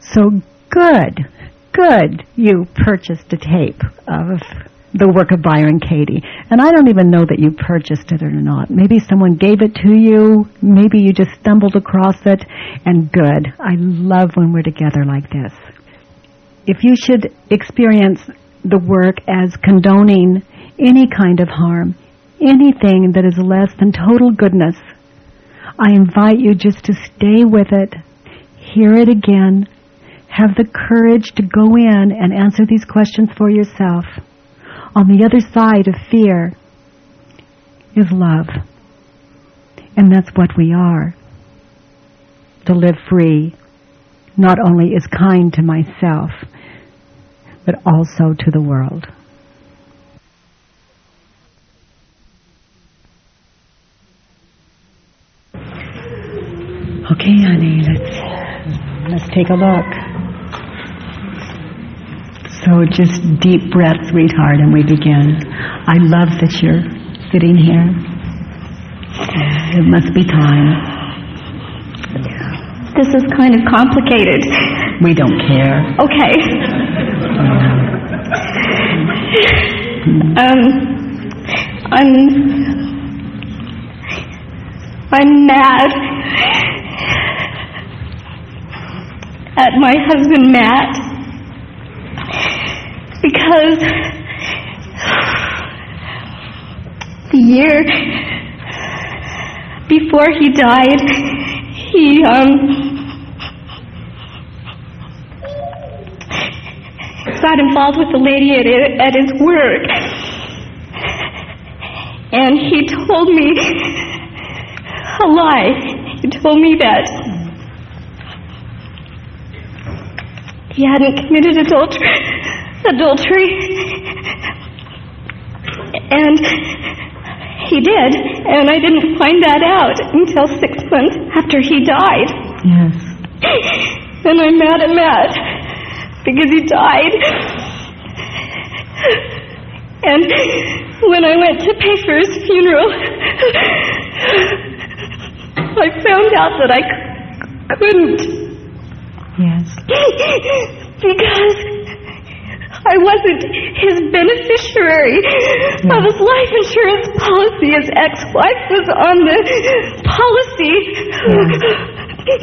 So good, good you purchased a tape of the work of Byron Katie. And I don't even know that you purchased it or not. Maybe someone gave it to you. Maybe you just stumbled across it. And good. I love when we're together like this. If you should experience the work as condoning any kind of harm, anything that is less than total goodness, I invite you just to stay with it, hear it again, have the courage to go in and answer these questions for yourself. On the other side of fear is love. And that's what we are. To live free not only is kind to myself, but also to the world. Okay, honey, let's let's take a look. So just deep breath, sweetheart, and we begin. I love that you're sitting here. It must be time. This is kind of complicated. We don't care. Okay. Um, I'm I'm mad at my husband Matt because the year before he died, he um got involved with a lady at, at his work. And he told me a lie. He told me that he hadn't committed adultery, adultery. And he did, and I didn't find that out until six months after he died. Yes. And I'm mad at Matt because he died. And when I went to pay for his funeral, I found out that I c- couldn't. Yes. because I wasn't his beneficiary of his life insurance policy. His ex-wife was on the policy.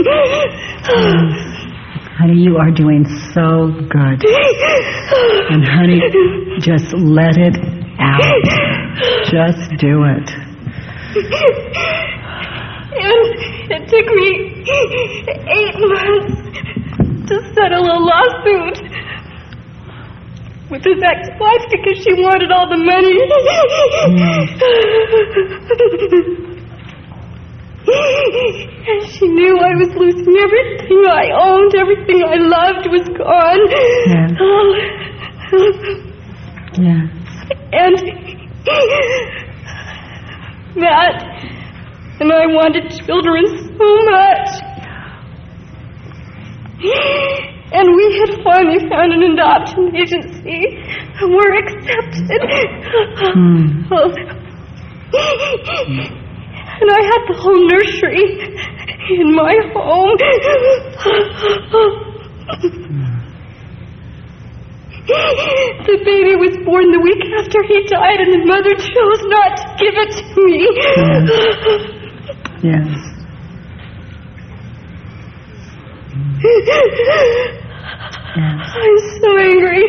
Yes. Honey, you are doing so good. And honey, just let it out. Just do it. And it took me eight months to settle a lawsuit with his ex-wife because she wanted all the money. And she knew I was losing everything I owned, everything I loved was gone. Yes. Oh. Yes. And Matt and I wanted children so much. And we had finally found an adoption agency and were accepted. Hmm. Oh. And I had the whole nursery in my home. The baby was born the week after he died, and the mother chose not to give it to me. Yes. I'm so angry.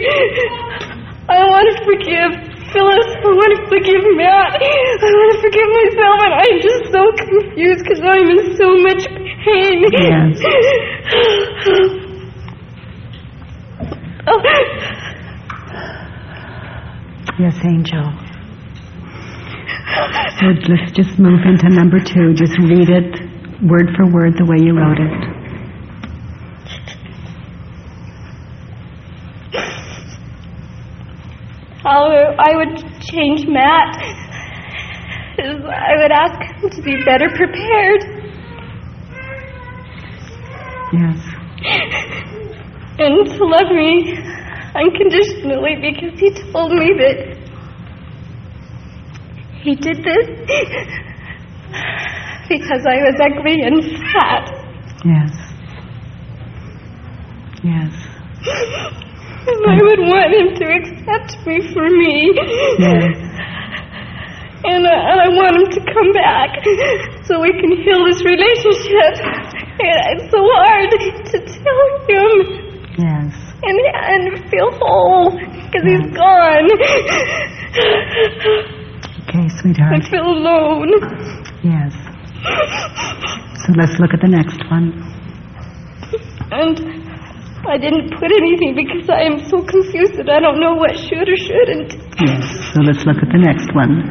I want to forgive Phyllis. I want to forgive Matt. I want to forgive myself, and I'm just so confused because I'm in so much pain. Yes. Yes, Angel. So let's just move into number two. Just read it word for word the way you wrote it. How I would change Matt is I would ask him to be better prepared Yes. and to love me unconditionally because he told me that he did this because I was ugly and fat. Yes. Yes. And I would want him to accept me for me. Yes. And I, and I want him to come back so we can heal this relationship. And it's so hard to tell him Yes. and, and feel whole because he's gone. Okay, sweetheart. I feel alone. Yes. So let's look at the next one. And I didn't put anything because I am so confused that I don't know what should or shouldn't. Yes. So let's look at the next one.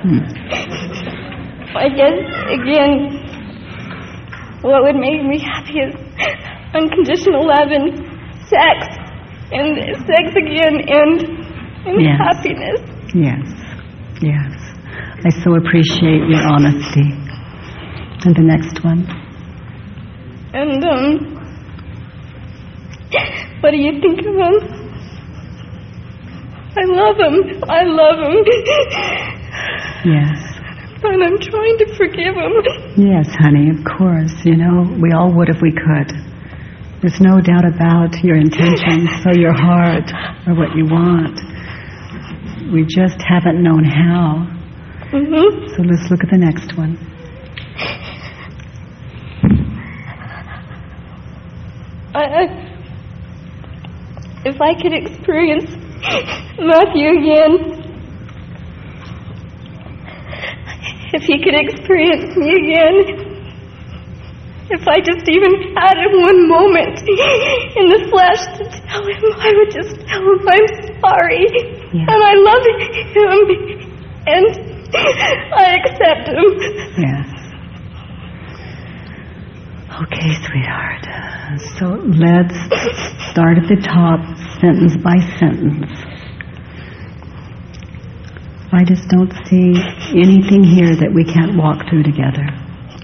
Hmm. I guess, again, what would make me happy is unconditional love and sex. And sex again and, and Yes. happiness. Yes. Yes. I so appreciate your honesty. And the next one. And, um, what do you think of him? I love him. I love him. Yes. And I'm trying to forgive him. Yes, honey, of course. You know, we all would if we could. There's no doubt about your intentions or your heart or what you want. We just haven't known how. hmm So let's look at the next one. I, I, if I could experience Matthew again, if he could experience me again, if I just even had him one moment in the flesh to tell him, I would just tell him I'm sorry Yeah. and I love him and I accept him. Yes. Okay, sweetheart. Uh, so let's start at the top, sentence by sentence. I just don't see anything here that we can't walk through together.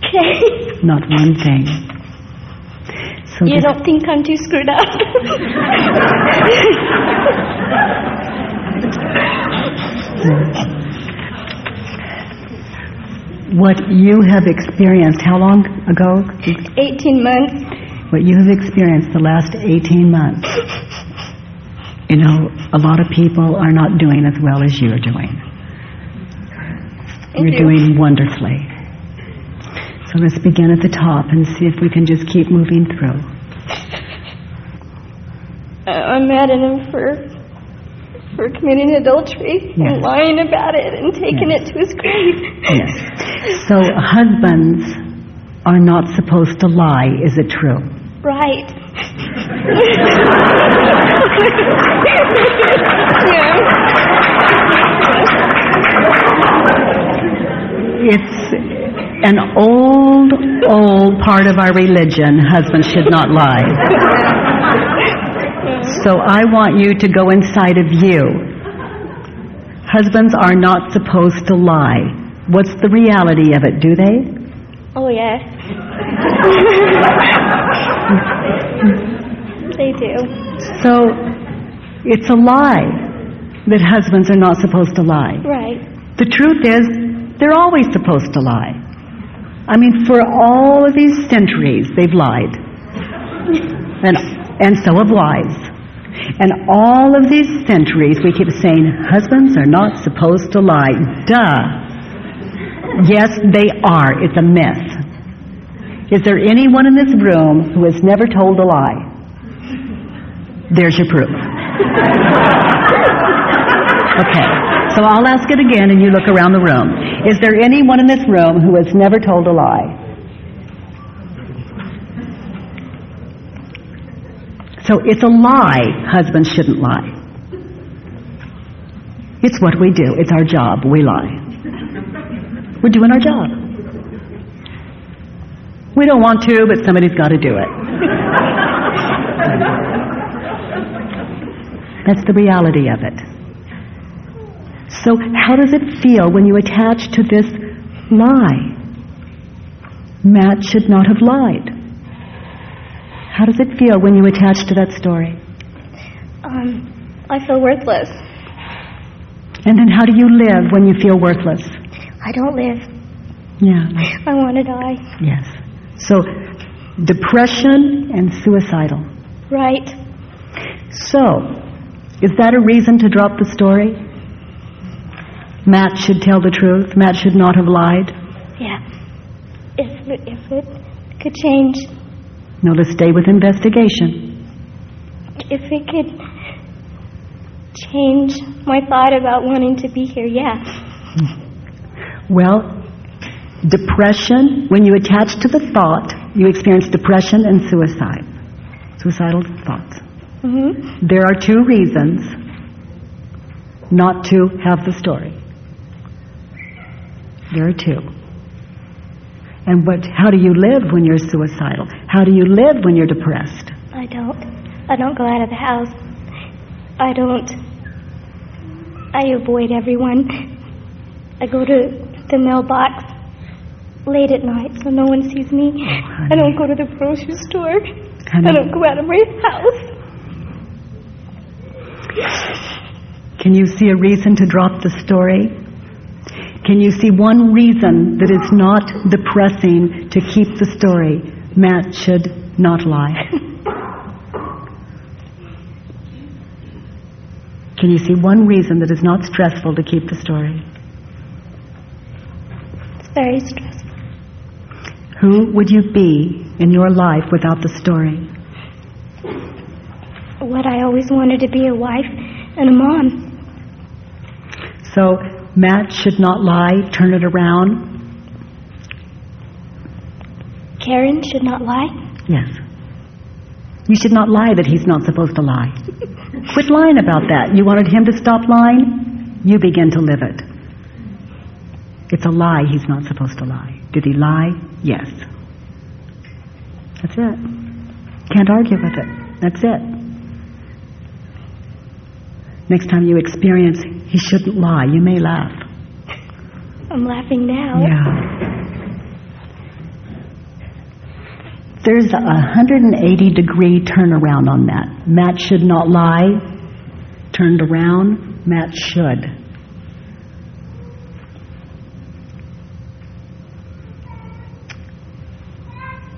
Okay. Not one thing. So You don't think I'm too screwed up? Hmm. What you have experienced, how long ago? 18 months. What you have experienced the last 18 months. You know, a lot of people are not doing as well as you are doing. Thank You're you. doing wonderfully. So let's begin at the top and see if we can just keep moving through. I- I'm mad at him for for committing adultery Yes. and lying about it and taking Yes. it to his grave. Yes. So husbands are not supposed to lie, is it true? Right. yeah. It's an old, old part of our religion. Husbands should not lie. So I want you to go inside of you. Husbands are not supposed to lie. What's the reality of it? Do they? Oh yes. they do. So it's a lie that husbands are not supposed to lie. Right. The truth is, they're always supposed to lie. I mean, for all of these centuries, they've lied. And, and so have wives. And all of these centuries, we keep saying, husbands are not supposed to lie. Duh. Yes, they are. It's a myth. Is there anyone in this room who has never told a lie? There's your proof. Okay, so I'll ask it again and you look around the room. Is there anyone in this room who has never told a lie? So it's a lie, husbands shouldn't lie. It's what we do, it's our job, we lie. We're doing our job. We don't want to, but somebody's got to do it. That's the reality of it. So, how does it feel when you attach to this lie? Matt should not have lied. How does it feel when you attach to that story? Um, I feel worthless. And then how do you live when you feel worthless? I don't live. Yeah, I want to die. yes. So, depression and suicidal. Right. So, is that a reason to drop the story? Matt should tell the truth. Matt should not have lied. Yeah. If if it could change, No, let's stay with investigation. if it could change my thought about wanting to be here, yeah. Well, depression, when you attach to the thought, you experience depression and suicide. Suicidal thoughts. hmm There are two reasons not to have the story. There are two. And what, how do you live when you're suicidal? How do you live when you're depressed? I don't. I don't go out of the house. I don't. I avoid everyone. I go to the mailbox late at night so no one sees me. Oh, I don't go to the grocery store. Honey. I don't go out of my house. Can you see a reason to drop the story? Can you see one reason that it's not depressing to keep the story? Matt should not lie. Can you see one reason that is not stressful to keep the story? It's very stressful. Who would you be in your life without the story? What I always wanted to be a wife and a mom. So, Matt should not lie, turn it around. Karen should not lie. Yes. You should not lie that he's not supposed to lie. Quit lying about that. You wanted him to stop lying? You begin to live it. It's a lie he's not supposed to lie. Did he lie? Yes. That's it. Can't argue with it. That's it. Next time you experience he shouldn't lie, you may laugh. I'm laughing now. Yeah. There's a 180 degree turnaround on that. Matt should not lie. Turned around, Matt should.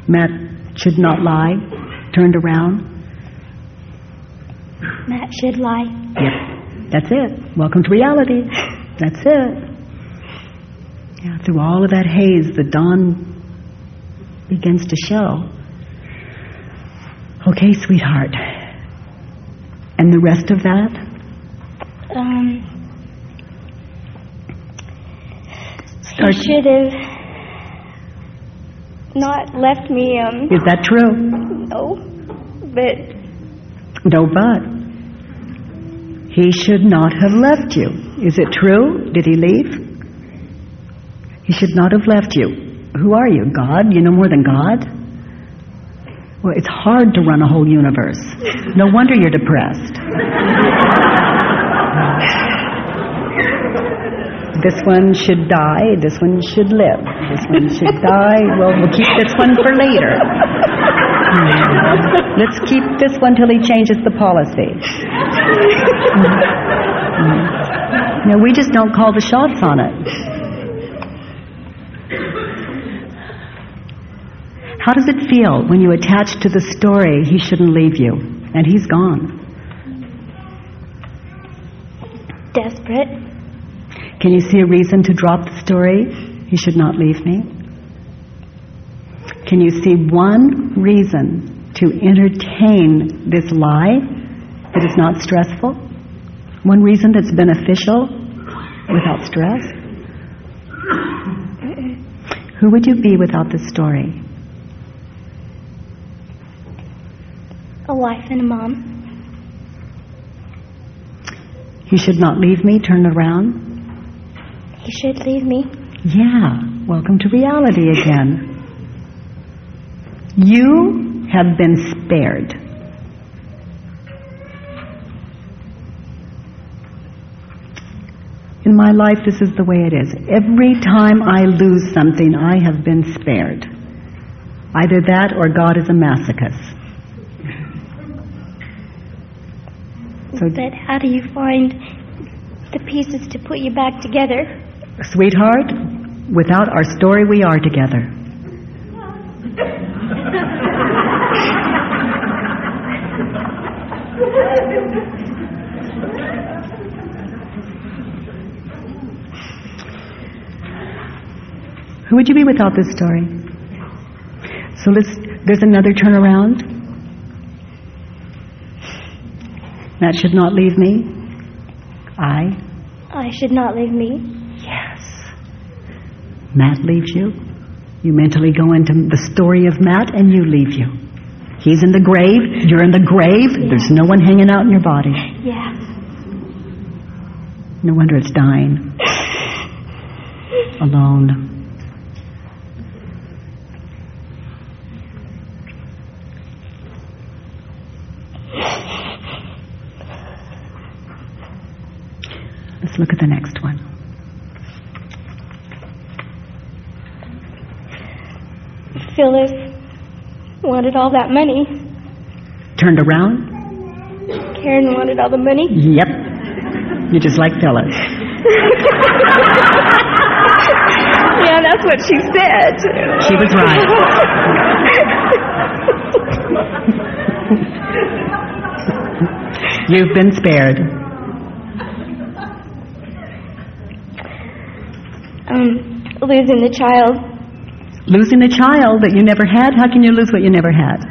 Matt should not lie. Turned around. Matt should lie. Yep. That's it. Welcome to reality. That's it. Yeah, through all of that haze, the dawn begins to show. Okay, sweetheart. And the rest of that? Um, Start- he should have not left me, um, Is that true? no. But No, but. He should not have left you. Is it true? Did he leave? He should not have left you. Who are you? God? You know more than God? Well, it's hard to run a whole universe. No wonder you're depressed. This one should die, this one should live. This one should die. Well, we'll keep this one for later. Let's keep this one till he changes the policy. No, we just don't call the shots on it. How does it feel when you attach to the story he shouldn't leave you and he's gone? Can you see a reason to drop the story? He should not leave me. Can you see one reason to entertain this lie that is not stressful? One reason that's beneficial without stress? Who would you be without this story? A wife and a mom. You should not leave me, turn around. He should leave me. Yeah, welcome to reality again. You have been spared. In my life, this is the way it is. Every time I lose something, I have been spared. Either that or God is a masochist. So, But how do you find the pieces to put you back together? Sweetheart, without our story, we are together. Who would you be without this story? So let's, there's another turnaround. That should not leave me. I. I should not leave me. Matt leaves you. You mentally go into the story of Matt and you leave you. He's in the grave. You're in the grave. There's no one hanging out in your body. Yeah. No wonder it's dying. Alone. Let's look at the next one. Phyllis wanted all that money. Turned around? Karen wanted all the money. Yep. You just like Phyllis. Yeah, that's what she said. She was right. You've been spared. Um, losing the child. Losing a child that you never had? How can you lose what you never had?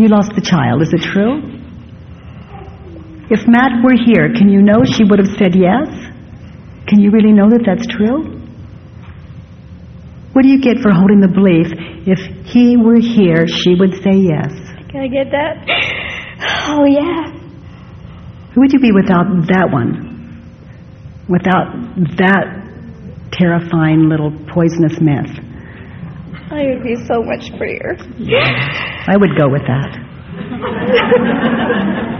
You lost the child. Is it true? If Matt were here, can you know she would have said yes? Can you really know that that's true? What do you get for holding the belief if he were here, she would say yes? Can I get that? Oh, yeah. Who would you be without that one? Without that terrifying little poisonous myth? I would be so much freer. I would go with that.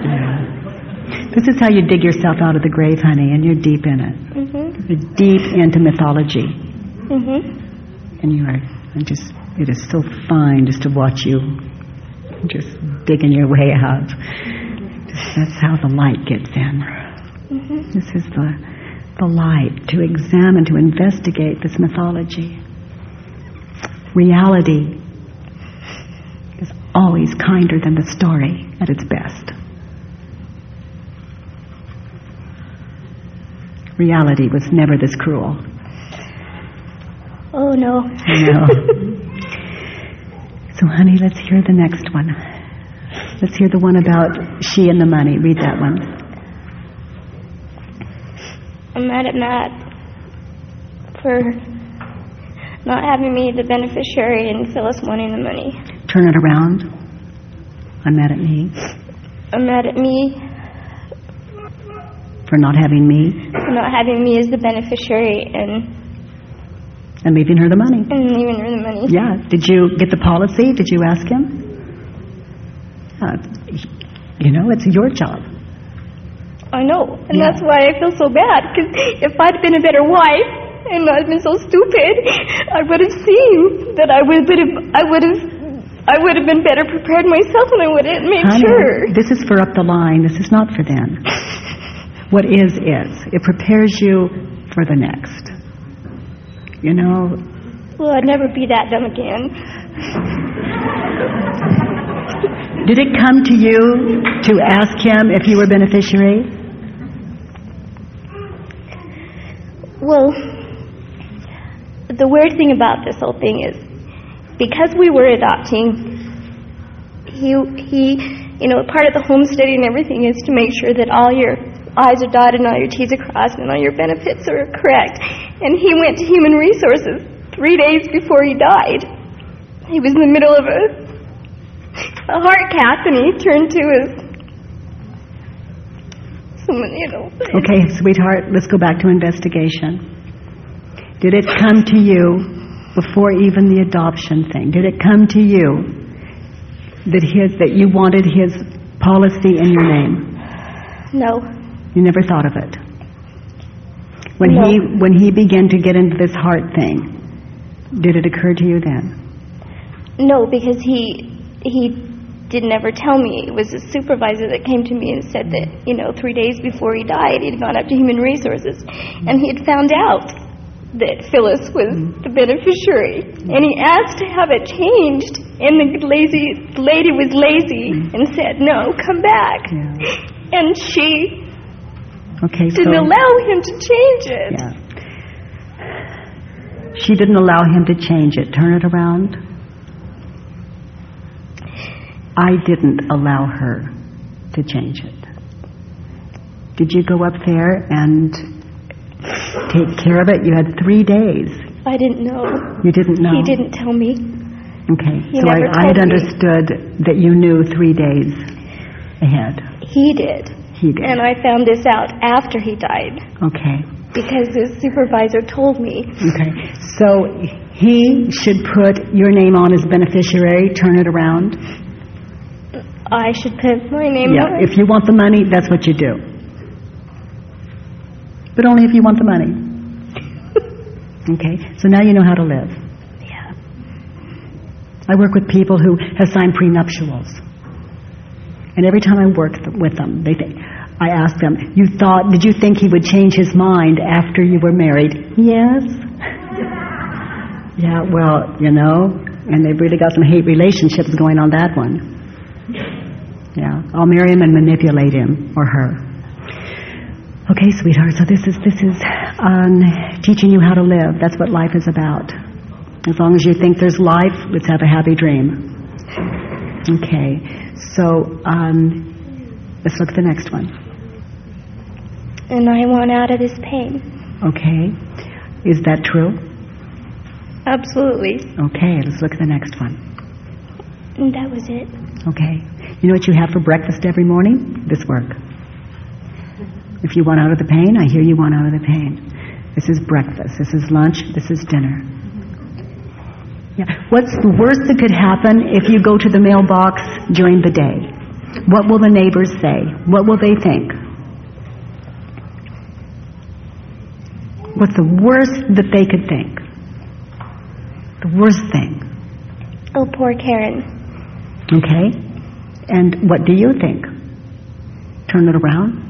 Yeah. This is how you dig yourself out of the grave, honey, and you're deep in it. Mhm. You're deep into mythology. Mhm. And you are and just, it is so fine just to watch you just digging your way out. That's how the light gets in. Mhm. This is the, the light to examine, to investigate this mythology. Reality is always kinder than the story at its best. Reality was never this cruel. Oh no. No. So, honey, let's hear the next one. Let's hear the one about she and the money. Read that one. I'm mad at Matt for not having me the beneficiary and Phyllis wanting the money. Turn it around. I'm mad at me I'm mad at me for not having me for not having me as the beneficiary and, and leaving her the money. and leaving her the money. Yeah. Did you get the policy? Did you ask him? Uh, you know, it's your job. I know, and Yeah. that's why I feel so bad. Because if I'd been a better wife and not been so stupid, I would have seen that I would have. I would have. I would have been better prepared myself, and I would have made Honey, sure. this is for up the line. This is not for then. What is, is. It prepares you for the next. You know, Well, I'd never be that dumb again. did it come to you to ask him if you were beneficiary? Well, the weird thing about this whole thing is because we were adopting, he, he, you know, part of the homesteading and everything is to make sure that all your I's are dotted and all your T's are crossed and all your benefits are correct. And he went to Human Resources three days before he died. He was in the middle of a, a heart cath and he turned to his, you know. Okay, sweetheart, let's go back to investigation. Did it come to you before even the adoption thing? Did it come to you that his that you wanted his policy in your name? No. You never thought of it. When No. he when he began to get into this heart thing, did it occur to you then? No, because he he didn't ever tell me. It was a supervisor that came to me and said that you know three days before he died, he'd gone up to Human Resources, and he had found out that Phyllis was the beneficiary, and he asked to have it changed, and the lazy lady was lazy and said, "No, come back," Yeah. and she Okay, didn't allow him to change it. yeah. She didn't allow him to change it. Turn it around. I didn't allow her to change it. Did you go up there and take care of it? You had three days. I didn't know. You didn't know? He didn't tell me. Okay. He so I, had me. understood that you knew three days ahead. He did. He did. And I found this out after he died okay. because his supervisor told me. Okay. So he should put your name on as beneficiary, turn it around. I should put my name Yeah. on it. If you want the money, that's what you do. But only if you want the money. Okay. So now you know how to live. Yeah. I work with people who have signed prenuptials. And every time I work th- with them, they think, I ask them, you thought, did you think he would change his mind after you were married? Yes. yeah, well, you know, and they've really got some hate relationships going on that one. Yeah, I'll marry him and manipulate him or her. Okay, sweetheart, so this is, this is um, teaching you how to live. That's what life is about. As long as you think there's life, let's have a happy dream. Okay, so um, let's look at the next one. And I want out of this pain. Okay, is that true? Absolutely. Okay, let's look at the next one. And that was it. Okay, you know what you have for breakfast every morning? This work. If you want out of the pain, I hear you want out of the pain. This is breakfast. This is lunch. This is dinner. Yeah. What's the worst that could happen if you go to the mailbox during the day? What will the neighbors say? What will they think? What's the worst that they could think? The worst thing. Oh, poor Karen. Okay? And what do you think? Turn it around?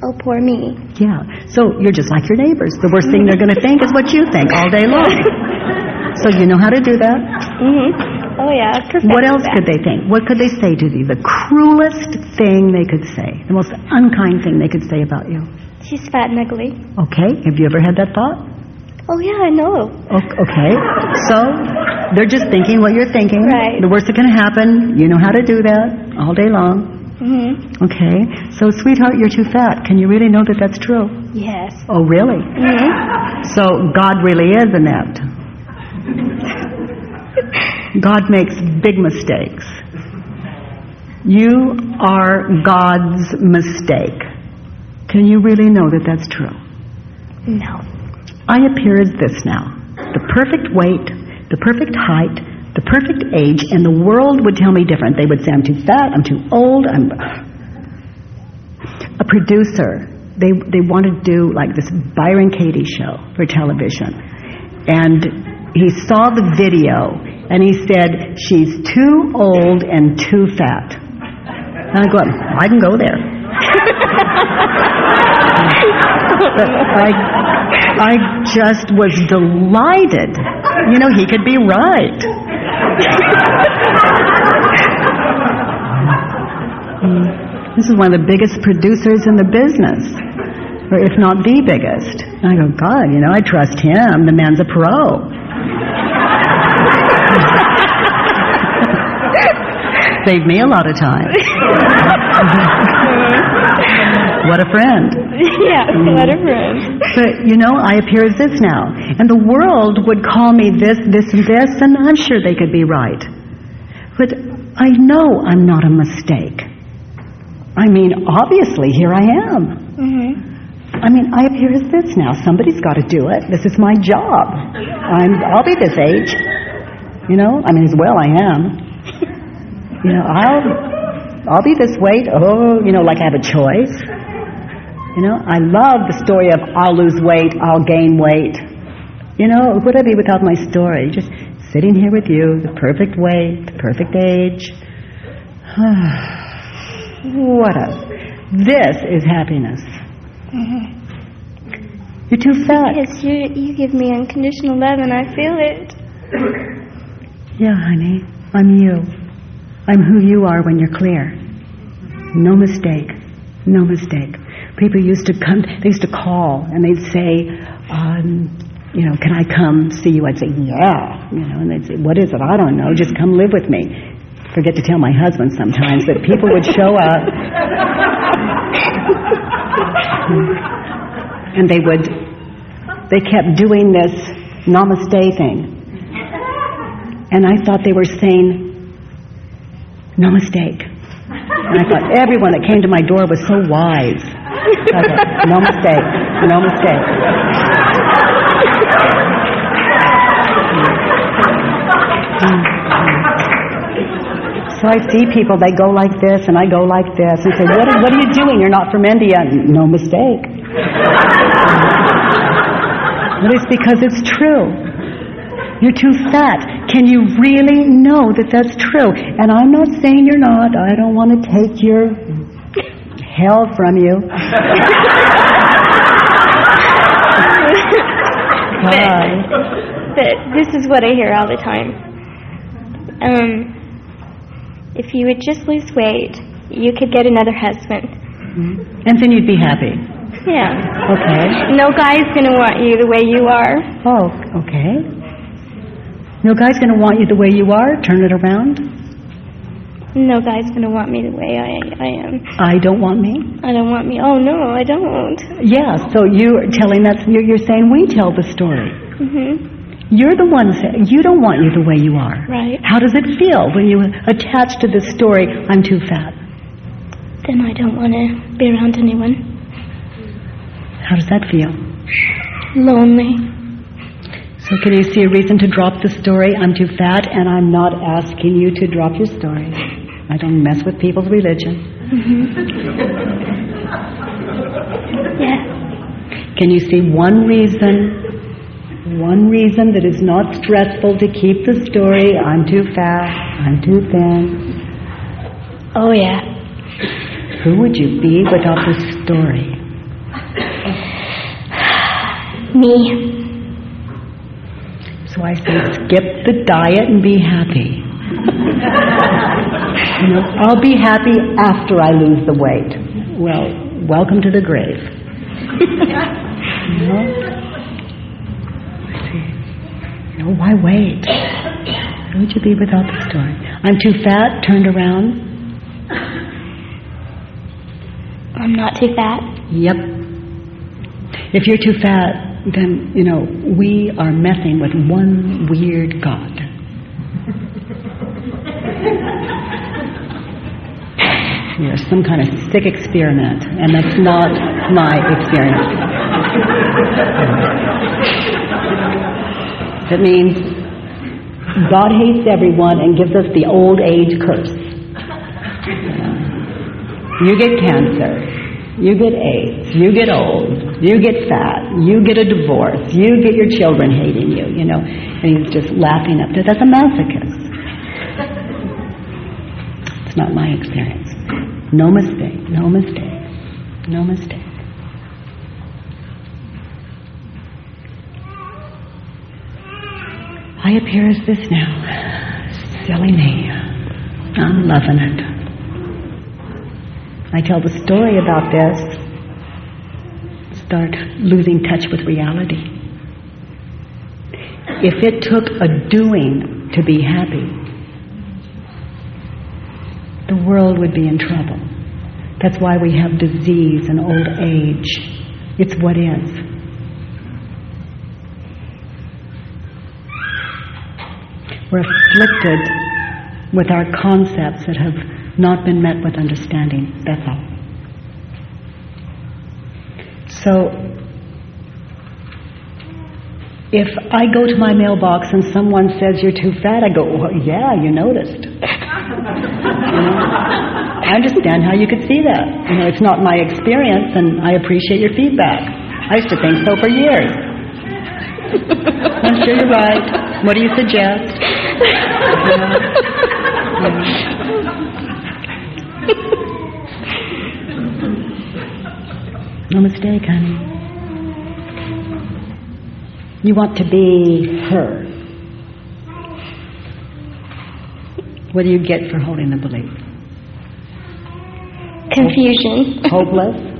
Oh, poor me. Yeah. So you're just like your neighbors. The worst thing they're going to think is what you think all day long. so you know how to do that? Mm-hmm. Oh, yeah. Perfect What else could they think? What could they say to you? The cruelest thing they could say. The most unkind thing they could say about you. She's fat and ugly. Okay? Have you ever had that thought? Oh, yeah, I know. Okay. So they're just thinking what you're thinking. Right. The worst that can happen, you know how to do that all day long. Mm-hmm. Okay. So, sweetheart, you're too fat. Can you really know that that's true? Yes. Oh, really? Mm-hmm. So God really is inept. God makes big mistakes. You are God's mistake. Can you really know that that's true? No. I appear as this now. The perfect weight, the perfect height, the perfect age, and the world would tell me different. They would say I'm too fat, I'm too old, I'm a producer. They they wanted to do like this Byron Katie show for television. And he saw the video and he said, She's too old and too fat. And I go, I can go there. I, I just was delighted. You know, he could be right. This is one of the biggest producers in the business, or if not the biggest. And I go, God, you know, I trust him. The man's a pro. Saved me a lot of time. what a friend. yeah, what a friend. But, you know, I appear as this now. And the world would call me this, this, and this, and I'm sure they could be right. But I know I'm not a mistake. I mean, obviously, here I am. Mm-hmm. I mean, I appear as this now. Somebody's got to do it. This is my job. I'm, I'll be this age. You know, I mean, as well I am. You know, I'll, I'll be this weight. Oh, you know, like I have a choice. You know, I love the story of I'll lose weight, I'll gain weight. You know, would I be without my story? Just sitting here with you, the perfect weight, the perfect age. what a. This is happiness. You're too fat. Yes, you, you give me unconditional love and I feel it. Yeah, honey, I'm you. I'm who you are when you're clear. No mistake. No mistake. People used to come, they used to call and they'd say, um, you know, can I come see you? I'd say, yeah. You know, and they'd say, what is it? I don't know. Just come live with me. Forget to tell my husband sometimes that people would show up and they would, they kept doing this namaste thing. And I thought they were saying, no mistake. And I thought everyone that came to my door was so wise. No mistake, no mistake. So I see people, they go like this and I go like this and say, what are, what are you doing? You're not from India. No mistake. But it's because it's true. You're too fat. Can you really know that that's true? And I'm not saying you're not. I don't want to take your hell from you. but, but this is what I hear all the time. Um, if you would just lose weight, you could get another husband. And then you'd be happy. Yeah. Okay. No guy's gonna want you the way you are. Oh, okay. No guy's going to want you the way you are. Turn it around. No guy's gonna want me the way I I am. I don't want me. I don't want me. Oh no, I don't. Yeah, so you're telling that, you're you're saying we tell the story. Mhm. You're the one saying, you don't want you the way you are. Right. How does it feel when you attach to the story, I'm too fat? Then I don't want to be around anyone. How does that feel? Lonely. So can you see a reason to drop the story, I'm too fat, and I'm not asking you to drop your story. I don't mess with people's religion. Yeah. Can you see one reason, one reason that is not stressful to keep the story, I'm too fat, I'm too thin? Oh yeah. Who would you be without the story? Me. So I say, skip the diet and be happy. you know, I'll be happy after I lose the weight. Well, welcome to the grave. you know? I see. You know, why wait? Who would you be without the story? I'm too fat, turned around. I'm not too fat. Yep. If you're too fat, then, you know, we are messing with one weird God. You're some kind of sick experiment, and that's not my experience. That means God hates everyone and gives us the old age curse. You get cancer. You get AIDS. You get old. You get fat. You get a divorce. You get your children hating you, you know. And he's just laughing up there. That's a masochist. It's not my experience. No mistake. No mistake. No mistake. I appear as this now. Silly me. I'm loving it. I tell the story about this, start losing touch with reality. If it took a doing to be happy, the world would be in trouble. That's why we have disease and old age. It's what is. We're afflicted with our concepts that have not been met with understanding. That's all. So, if I go to my mailbox and someone says you're too fat, I go, well, yeah, you noticed. you know? I understand how you could see that. You know, it's not my experience, and I appreciate your feedback. I used to think so for years. I'm sure you're right. What do you suggest? You know? No mistake, honey. You want to be her. What do you get for holding the belief? Confusion. Hopeless?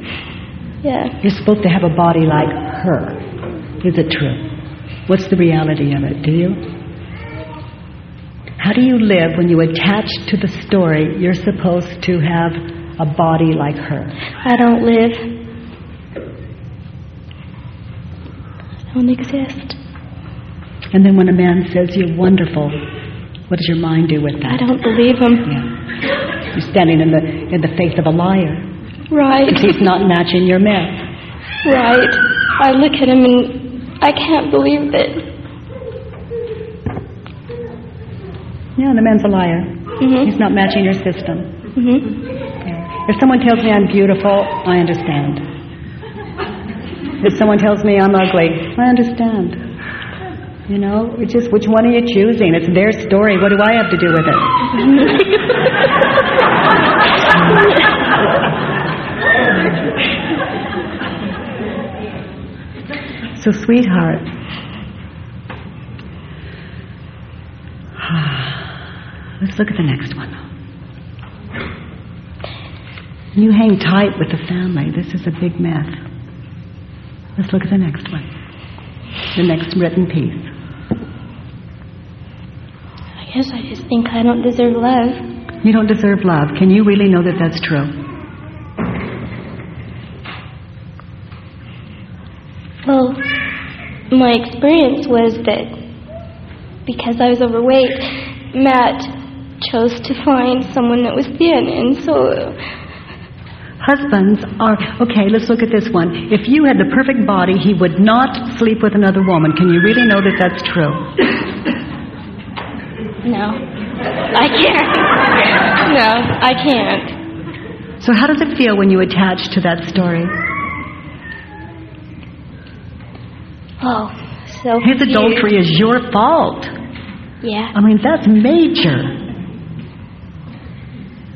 Yeah. You're supposed to have a body like her. Is it true? What's the reality of it? Do you? How do you live when you attach to the story you're supposed to have a body like her? I don't live. I don't exist. And then when a man says you're wonderful, what does your mind do with that? I don't believe him. Yeah. You're standing in the in the face of a liar. Right. He's not matching your myth. Right. I look at him and I can't believe that. Yeah, the man's a liar. Mhm. He's not matching your system. Mhm. If someone tells me I'm beautiful, I understand. If someone tells me I'm ugly, I understand. You know, it's just which one are you choosing? It's their story. What do I have to do with it? So, sweetheart, let's look at the next one. You hang tight with the family. This is a big mess. Let's look at the next one. The next written piece. I guess I just think I don't deserve love. You don't deserve love. Can you really know that that's true? Well, my experience was that because I was overweight, Matt chose to find someone that was thin, and so Husbands are, okay, let's look at this one. If you had the perfect body, he would not sleep with another woman. Can you really know that that's true? no, I can't. No, I can't. So, how does it feel when you attach to that story? Oh, so His adultery is your fault. Yeah, I mean, that's major.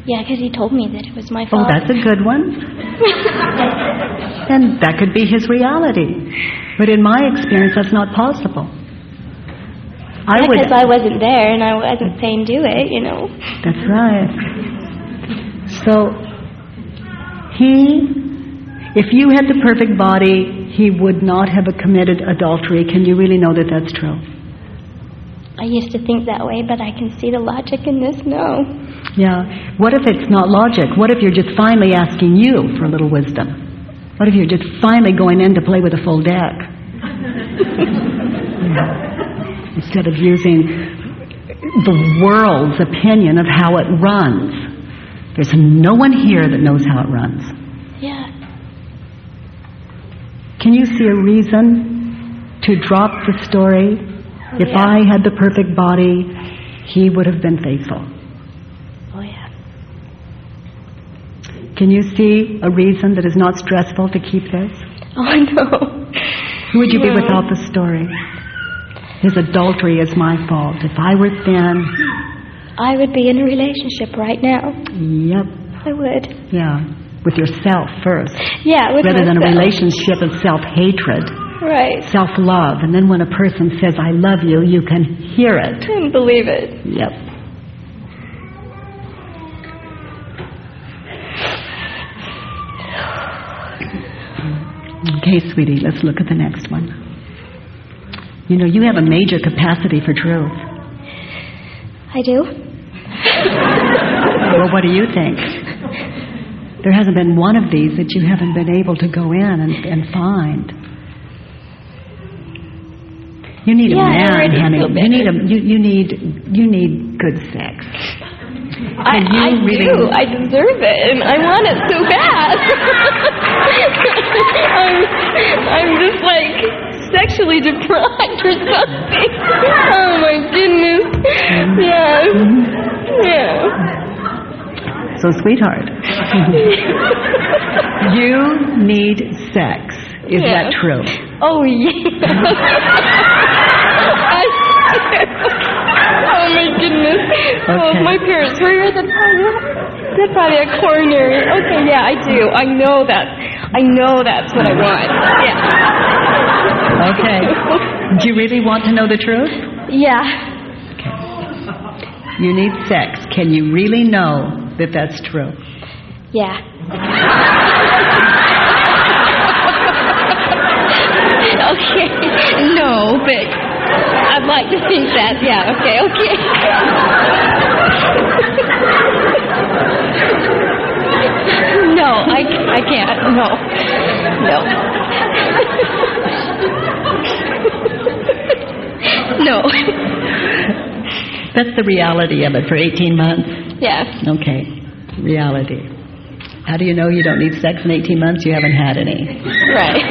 Yeah, because he told me that it was my fault. Oh, that's a good one. And that could be his reality. But in my experience, that's not possible. I would. because I wasn't there and I wasn't saying do it, you know. That's right. So, he, if you had the perfect body, he would not have committed adultery. Can you really know that that's true? I used to think that way, but I can see the logic in this now. Yeah. What if it's not logic? What if you're just finally asking you for a little wisdom? What if you're just finally going in to play with a full deck? Yeah. Instead of using the world's opinion of how it runs. There's no one here that knows how it runs. Yeah. Can you see a reason to drop the story? If Yeah. I had the perfect body, he would have been faithful. Oh yeah. Can you see a reason that is not stressful to keep this? Oh know. Who would you be without the story? His adultery is my fault. If I were thin, I would be in a relationship right now. yep, I would. yeah, with yourself first, Yeah, with rather than a relationship of self-hatred, Right. self-love. And then when a person says, I love you, you can hear it. Couldn't believe it. Yep. Okay, sweetie, let's look at the next one. You know, you have a major capacity for truth. I do. Well, what do you think? There hasn't been one of these that you haven't been able to go in and, and find. You need Yeah, a man, honey. You need a you, you need you need good sex. I, I really- do. I deserve it, and I want it so bad. I'm, I'm just like sexually deprived or something. Oh my goodness. Yeah. Yeah. So, sweetheart, you need sex. Is that true? Oh yeah. Oh my goodness. Oh, Okay. if my parents were here, they'd probably, they'd probably a coronary. Okay, yeah, I do. I know that. I know that's what I want. Yeah. Okay. Do you really want to know the truth? Yeah. Okay. You need sex. Can you really know that that's true? Yeah. okay. No, but I'd like to think that. Yeah. Okay. Okay. no, I, I can't. No. No. no. That's the reality of it for 18 months. Yeah. Okay. Reality. How do you know you don't need sex in 18 months? You haven't had any. Right.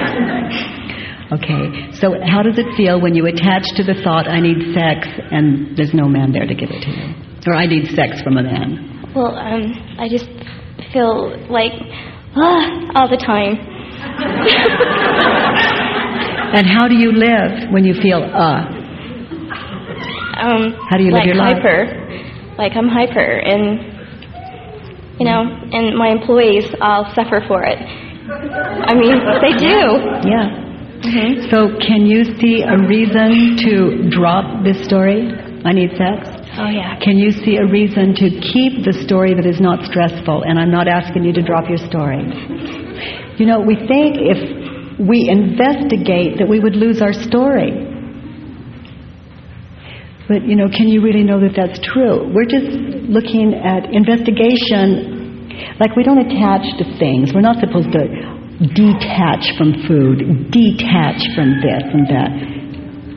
Okay. So how does it feel when you attach to the thought, I need sex, and there's no man there to give it to you? Or I need sex from a man? Well, um, I just feel like ah, all the time. And how do you live when you feel, uh? Um, How do you live like your life? hyper. Like I'm hyper, and you know, and my employees all suffer for it. I mean, they do. Yeah. Hmm So can you see a reason to drop this story, I need sex? Oh yeah. Can you see a reason to keep the story that is not stressful? And I'm not asking you to drop your story. You know, we think if we investigate that we would lose our story. But, you know, can you really know that that's true? We're just looking at investigation like we don't attach to things. We're not supposed to detach from food, detach from this and that.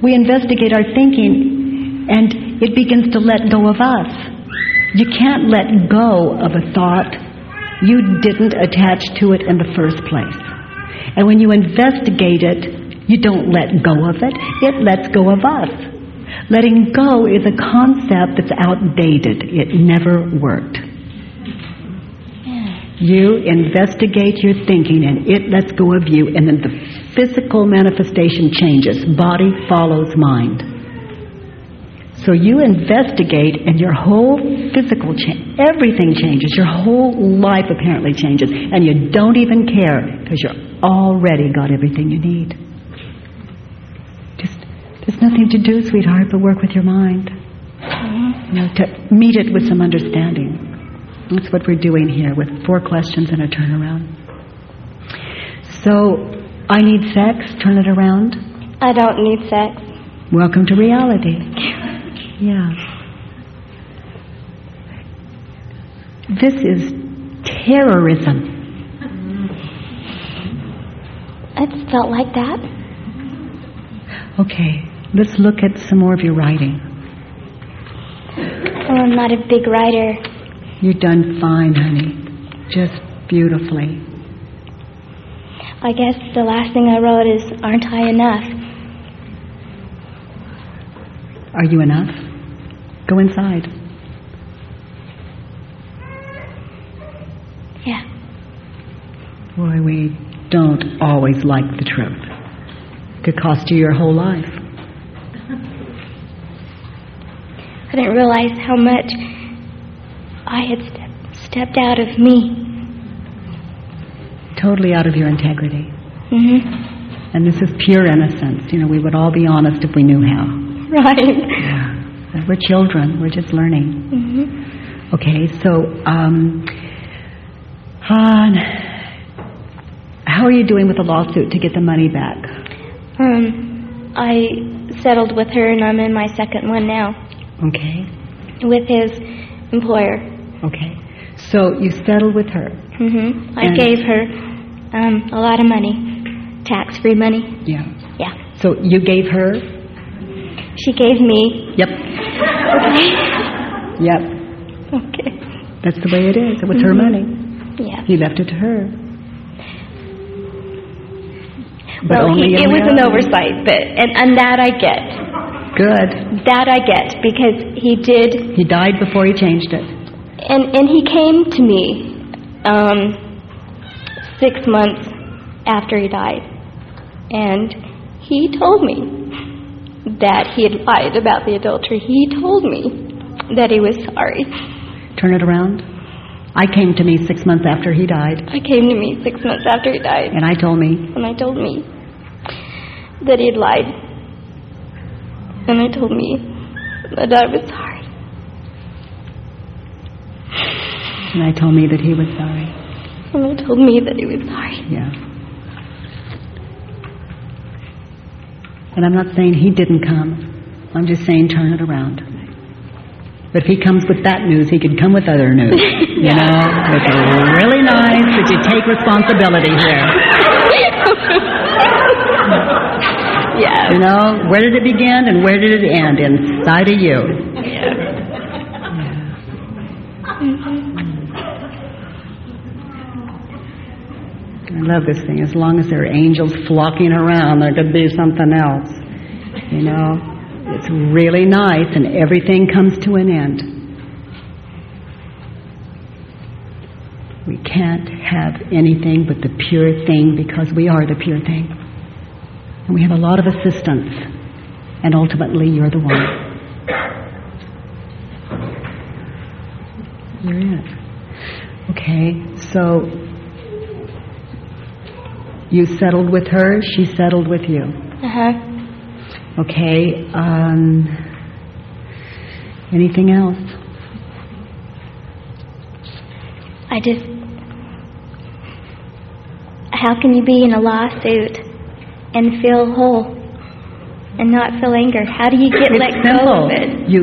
We investigate our thinking and it begins to let go of us. You can't let go of a thought you didn't attach to it in the first place. And when you investigate it, you don't let go of it, it lets go of us. Letting go is a concept that's outdated. It never worked. You investigate your thinking and it lets go of you and then the physical manifestation changes. Body follows mind. So you investigate and your whole physical change, everything changes. Your whole life apparently changes and you don't even care because you're already got everything you need. Just, there's nothing to do, sweetheart, but work with your mind. Mm-hmm. You know, to meet it with some understanding. That's what we're doing here with four questions and a turnaround. So, I need sex, turn it around. I don't need sex. Welcome to reality. Yeah. This is terrorism. It's felt like that. Okay, let's look at some more of your writing. Well, I'm not a big writer. You've done fine, honey. Just beautifully. I guess the last thing I wrote is, Aren't I enough? Are you enough? Go inside. Yeah. Boy, we don't always like the truth. Could cost you your whole life. I didn't realize how much I had ste- stepped out of me. Totally out of your integrity. Mm -hmm. And this is pure innocence. You know, we would all be honest if we knew how. Right. Yeah. We're children. We're just learning. Mm -hmm. Okay, so, um, Han, how are you doing with the lawsuit to get the money back? Um, I settled with her, and I'm in my second one now Okay, with his employer. Okay. So you settled with her. hmm I gave her um, a lot of money, tax-free money. Yeah. Yeah. So you gave her? She gave me. Yep. Okay. Yep. Okay. That's the way it is. It was her Mhm. money. Yeah. You left it to her. But well, only he, it was an oversight, but and, and that I get. Good. That I get because he did, He died before he changed it. And and he came to me um, six months after he died, and he told me that he had lied about the adultery. He told me that he was sorry. Turn it around. I came to me six months after he died, I came to me six months after he died, and I told me, and I told me that he had lied, and I told me that I was sorry. And I told me that he was sorry. And he told me that he was sorry. Yeah. And I'm not saying he didn't come. I'm just saying turn it around. But if he comes with that news, he could come with other news. You know, it's really nice that you take responsibility here. yeah. You know, where did it begin and where did it end? Inside of you. I love this thing. As long as there are angels flocking around, there could be something else. You know, it's really nice and everything comes to an end. We can't have anything but the pure thing because we are the pure thing. And we have a lot of assistance. And ultimately, you're the one. You're it. Okay, so you settled with her, she settled with you. Uh huh. Okay, um, anything else? I just. How can you be in a lawsuit and feel whole and not feel anger? How do you get It's let simple. go of it? You,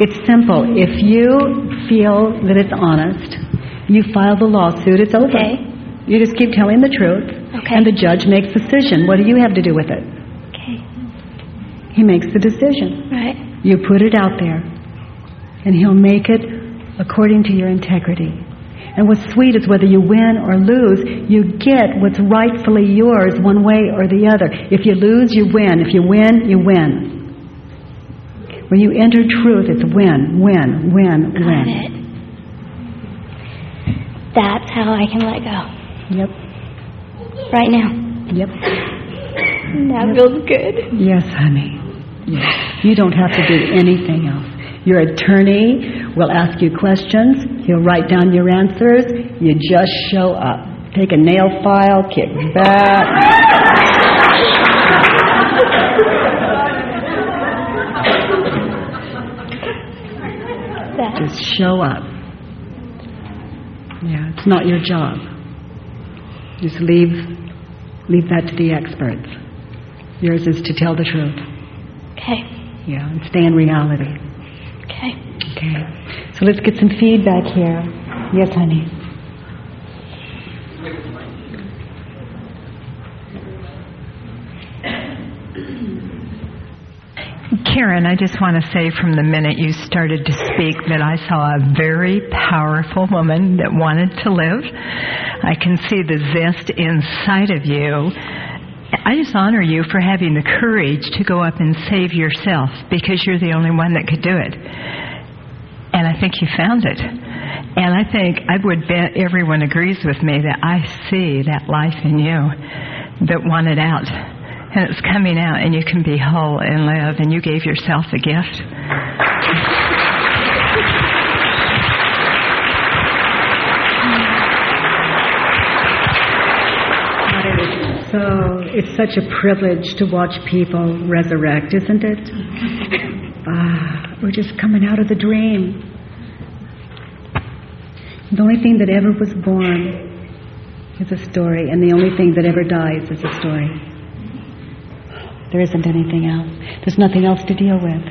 it's simple. If you feel that it's honest, you file the lawsuit, it's over. Okay. You just keep telling the truth, Okay. and the judge makes decision. What do you have to do with it? Okay. He makes the decision. Right. You put it out there, and he'll make it according to your integrity. And what's sweet is whether you win or lose, you get what's rightfully yours one way or the other. If you lose, you win. If you win, you win. When you enter truth, it's win, win, win, Got win. it. That's how I can let go. Yep, Right now. yep. That feels good. Yes, honey. Yes. You don't have to do anything else. Your attorney will ask you questions. He'll write down your answers. You just show up. Take a nail file, kick back. Just show up. Yeah, it's not your job. Just leave leave that to the experts. Yours is to tell the truth. Okay. Yeah, and stay in reality. Okay. Okay. So let's get some feedback here. Yes, honey. Karen, I just want to say from the minute you started to speak that I saw a very powerful woman that wanted to live. I can see the zest inside of you. I just honor you for having the courage to go up and save yourself because you're the only one that could do it. And I think you found it. And I think I would bet everyone agrees with me that I see that life in you that wanted out. And it's coming out, and you can be whole and live, and you gave yourself a gift. So it's such a privilege to watch people resurrect, isn't it? Ah, we're just coming out of the dream. The only thing that ever was born is a story, and the only thing that ever dies is a story. There isn't anything else. There's nothing else to deal with.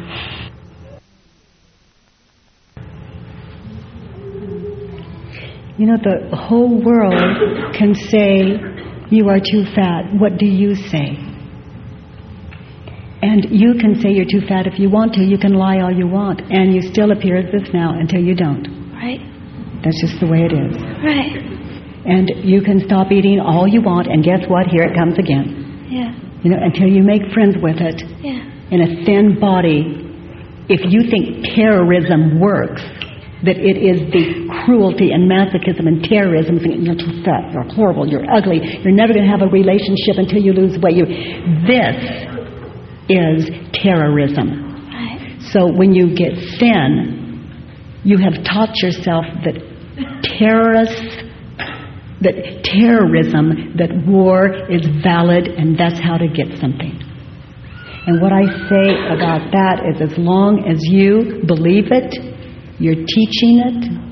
You know, the whole world can say, You are too fat. What do you say? And you can say you're too fat if you want to. You can lie all you want. And you still appear as this now until you don't. Right. That's just the way it is. Right. And you can stop eating all you want, and guess what? Here it comes again. You know, until you make friends with it Yeah. in a thin body. If you think terrorism works, that it is the cruelty and masochism and terrorism, thinking you're too fat, you're horrible, you're ugly, you're never going to have a relationship until you lose weight. You, this is terrorism. Right. So when you get thin, you have taught yourself that terrorists, that terrorism, that war is valid and that's how to get something. And what I say about that is as long as you believe it, you're teaching it,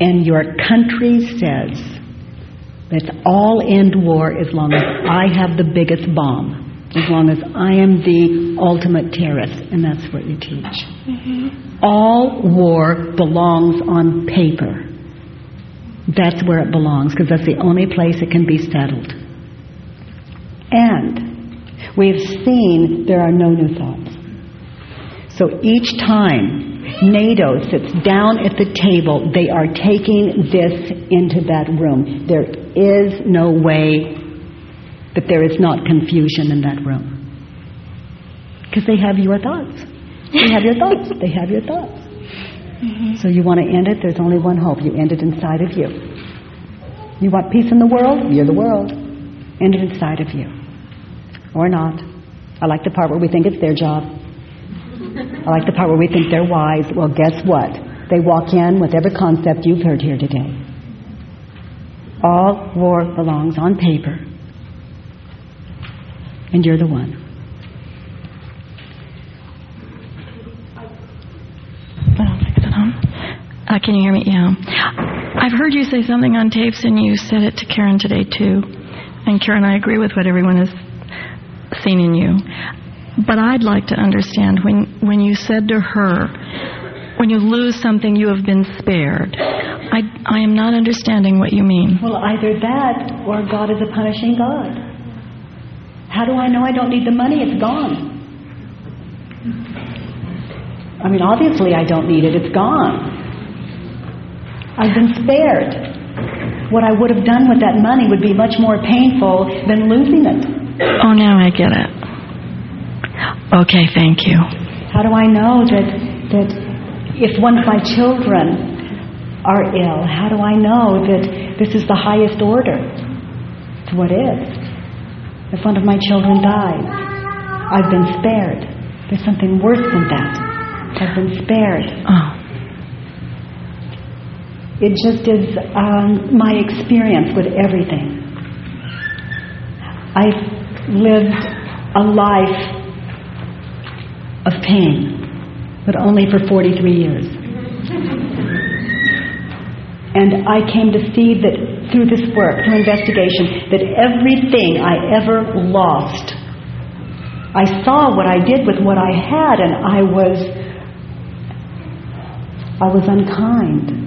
and your country says, let's all end war as long as I have the biggest bomb. as long as I am the ultimate terrorist, and that's what you teach. Mm-hmm. All war belongs on paper. That's where it belongs, because that's the only place it can be settled. And we've seen there are no new thoughts. So each time NATO sits down at the table, they are taking this into that room. There is no way that there is not confusion in that room. Because they have your thoughts. They have your thoughts. They have your thoughts. Mm-hmm. So you want to end it? There's only one hope. You end it inside of you. You want peace in the world? You're the world. End it inside of you. Or not. I like the part where we think it's their job. I like the part where we think they're wise. Well, guess what? They walk in with every concept you've heard here today. All war belongs on paper. And you're the one. Uh, can you hear me? Yeah. I've heard you say something on tapes, and you said it to Karen today too. And Karen, I agree with what everyone has seen in you. But I'd like to understand when when you said to her, when you lose something, you have been spared. I I am not understanding what you mean. Well, either that or God is a punishing God. How do I know I don't need the money? It's gone. I mean, obviously I don't need it. It's gone. I've been spared. What I would have done with that money would be much more painful than losing it. Oh, now I get it. Okay, thank you. How do I know that that if one of my children are ill, how do I know that this is the highest order? It's what is. If one of my children dies, I've been spared. There's something worse than that. I've been spared. Oh, It just is um, my experience with everything. I've lived a life of pain, but only for 43 years. And I came to see that through this work, through investigation, that everything I ever lost, I saw what I did with what I had, and I was, I was unkind.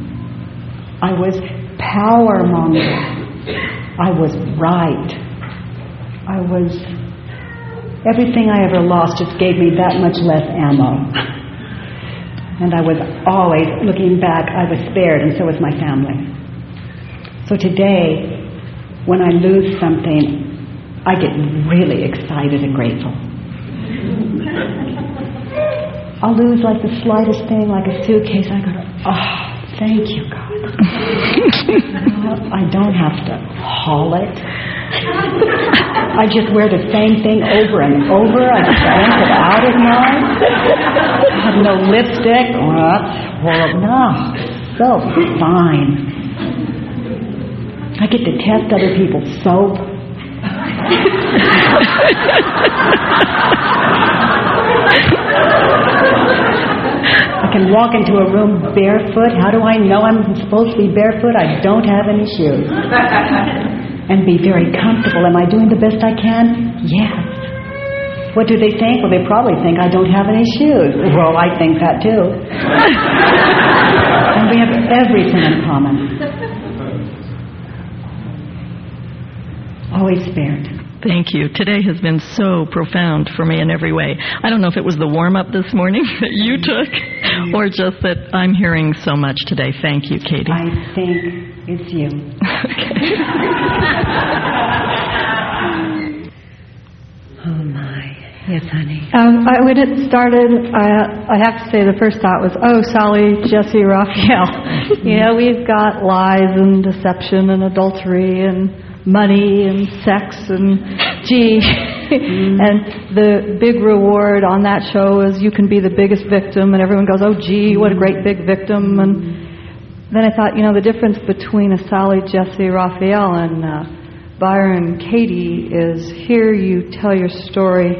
I was power monger. I was right. I was everything I ever lost just gave me that much less ammo. And I was always looking back, I was spared, and so was my family. So today, when I lose something, I get really excited and grateful. I'll lose like the slightest thing, like a suitcase. I go, oh, thank you, God. I don't have to haul it. I just wear the same thing over and over. I just it out at night. I have no lipstick. That's horrible. No, so fine. I get to test other people's soap. Can walk into a room barefoot. How do I know I'm supposed to be barefoot? I don't have any shoes. And be very comfortable. Am I doing the best I can? Yes. What do they think? Well, they probably think I don't have any shoes. Well, I think that too. and we have everything in common. Always spared. Thank you. Today has been so profound for me in every way. I don't know if it was the warm up this morning that you took or just that I'm hearing so much today. Thank you, Katie. I think it's you. oh my. Yes, honey. Um, I, when it started, I, I have to say the first thought was, oh, Sally, Jessy, Raphael. you know, we've got lies and deception and adultery and money and sex and gee. and the big reward on that show is you can be the biggest victim, and everyone goes, oh, gee, what a great big victim. And then I thought, you know, the difference between a Sally, Jessy, Raphael, and uh, Byron, Katie is here you tell your story,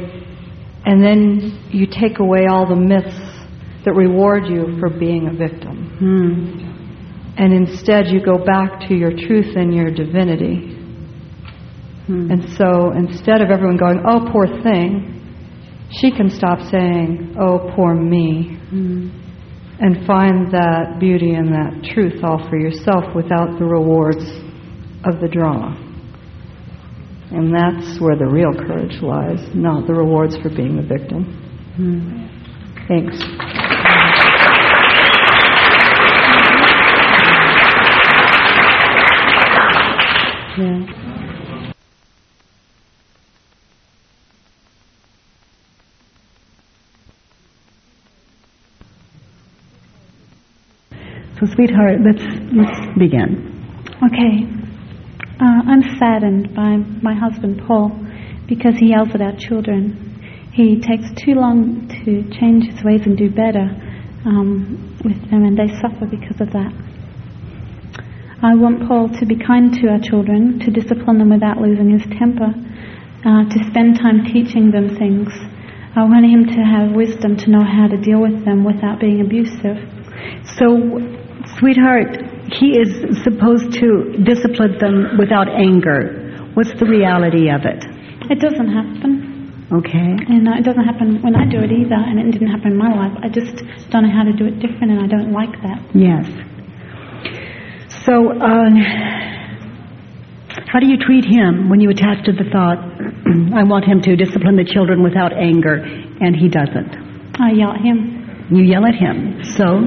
and then you take away all the myths that reward you for being a victim. Hmm. And instead, you go back to your truth and your divinity. Hmm. And so instead of everyone going, oh, poor thing, she can stop saying, oh, poor me, hmm. and find that beauty and that truth all for yourself without the rewards of the drama. And that's where the real courage lies, not the rewards for being the victim. Hmm. Thanks. Yeah. Sweetheart, let's let's begin. Okay. Uh, I'm saddened by my husband Paul because he yells at our children. He takes too long to change his ways and do better um, with them, and they suffer because of that. I want Paul to be kind to our children, to discipline them without losing his temper, uh, to spend time teaching them things. I want him to have wisdom to know how to deal with them without being abusive. So, sweetheart, he is supposed to discipline them without anger. What's the reality of it? It doesn't happen. Okay. And uh, it doesn't happen when I do it either, and it didn't happen in my life. I just don't know how to do it different, and I don't like that. Yes. So, uh, how do you treat him when you attach to the thought, I want him to discipline the children without anger, and he doesn't? I yell at him. You yell at him. So,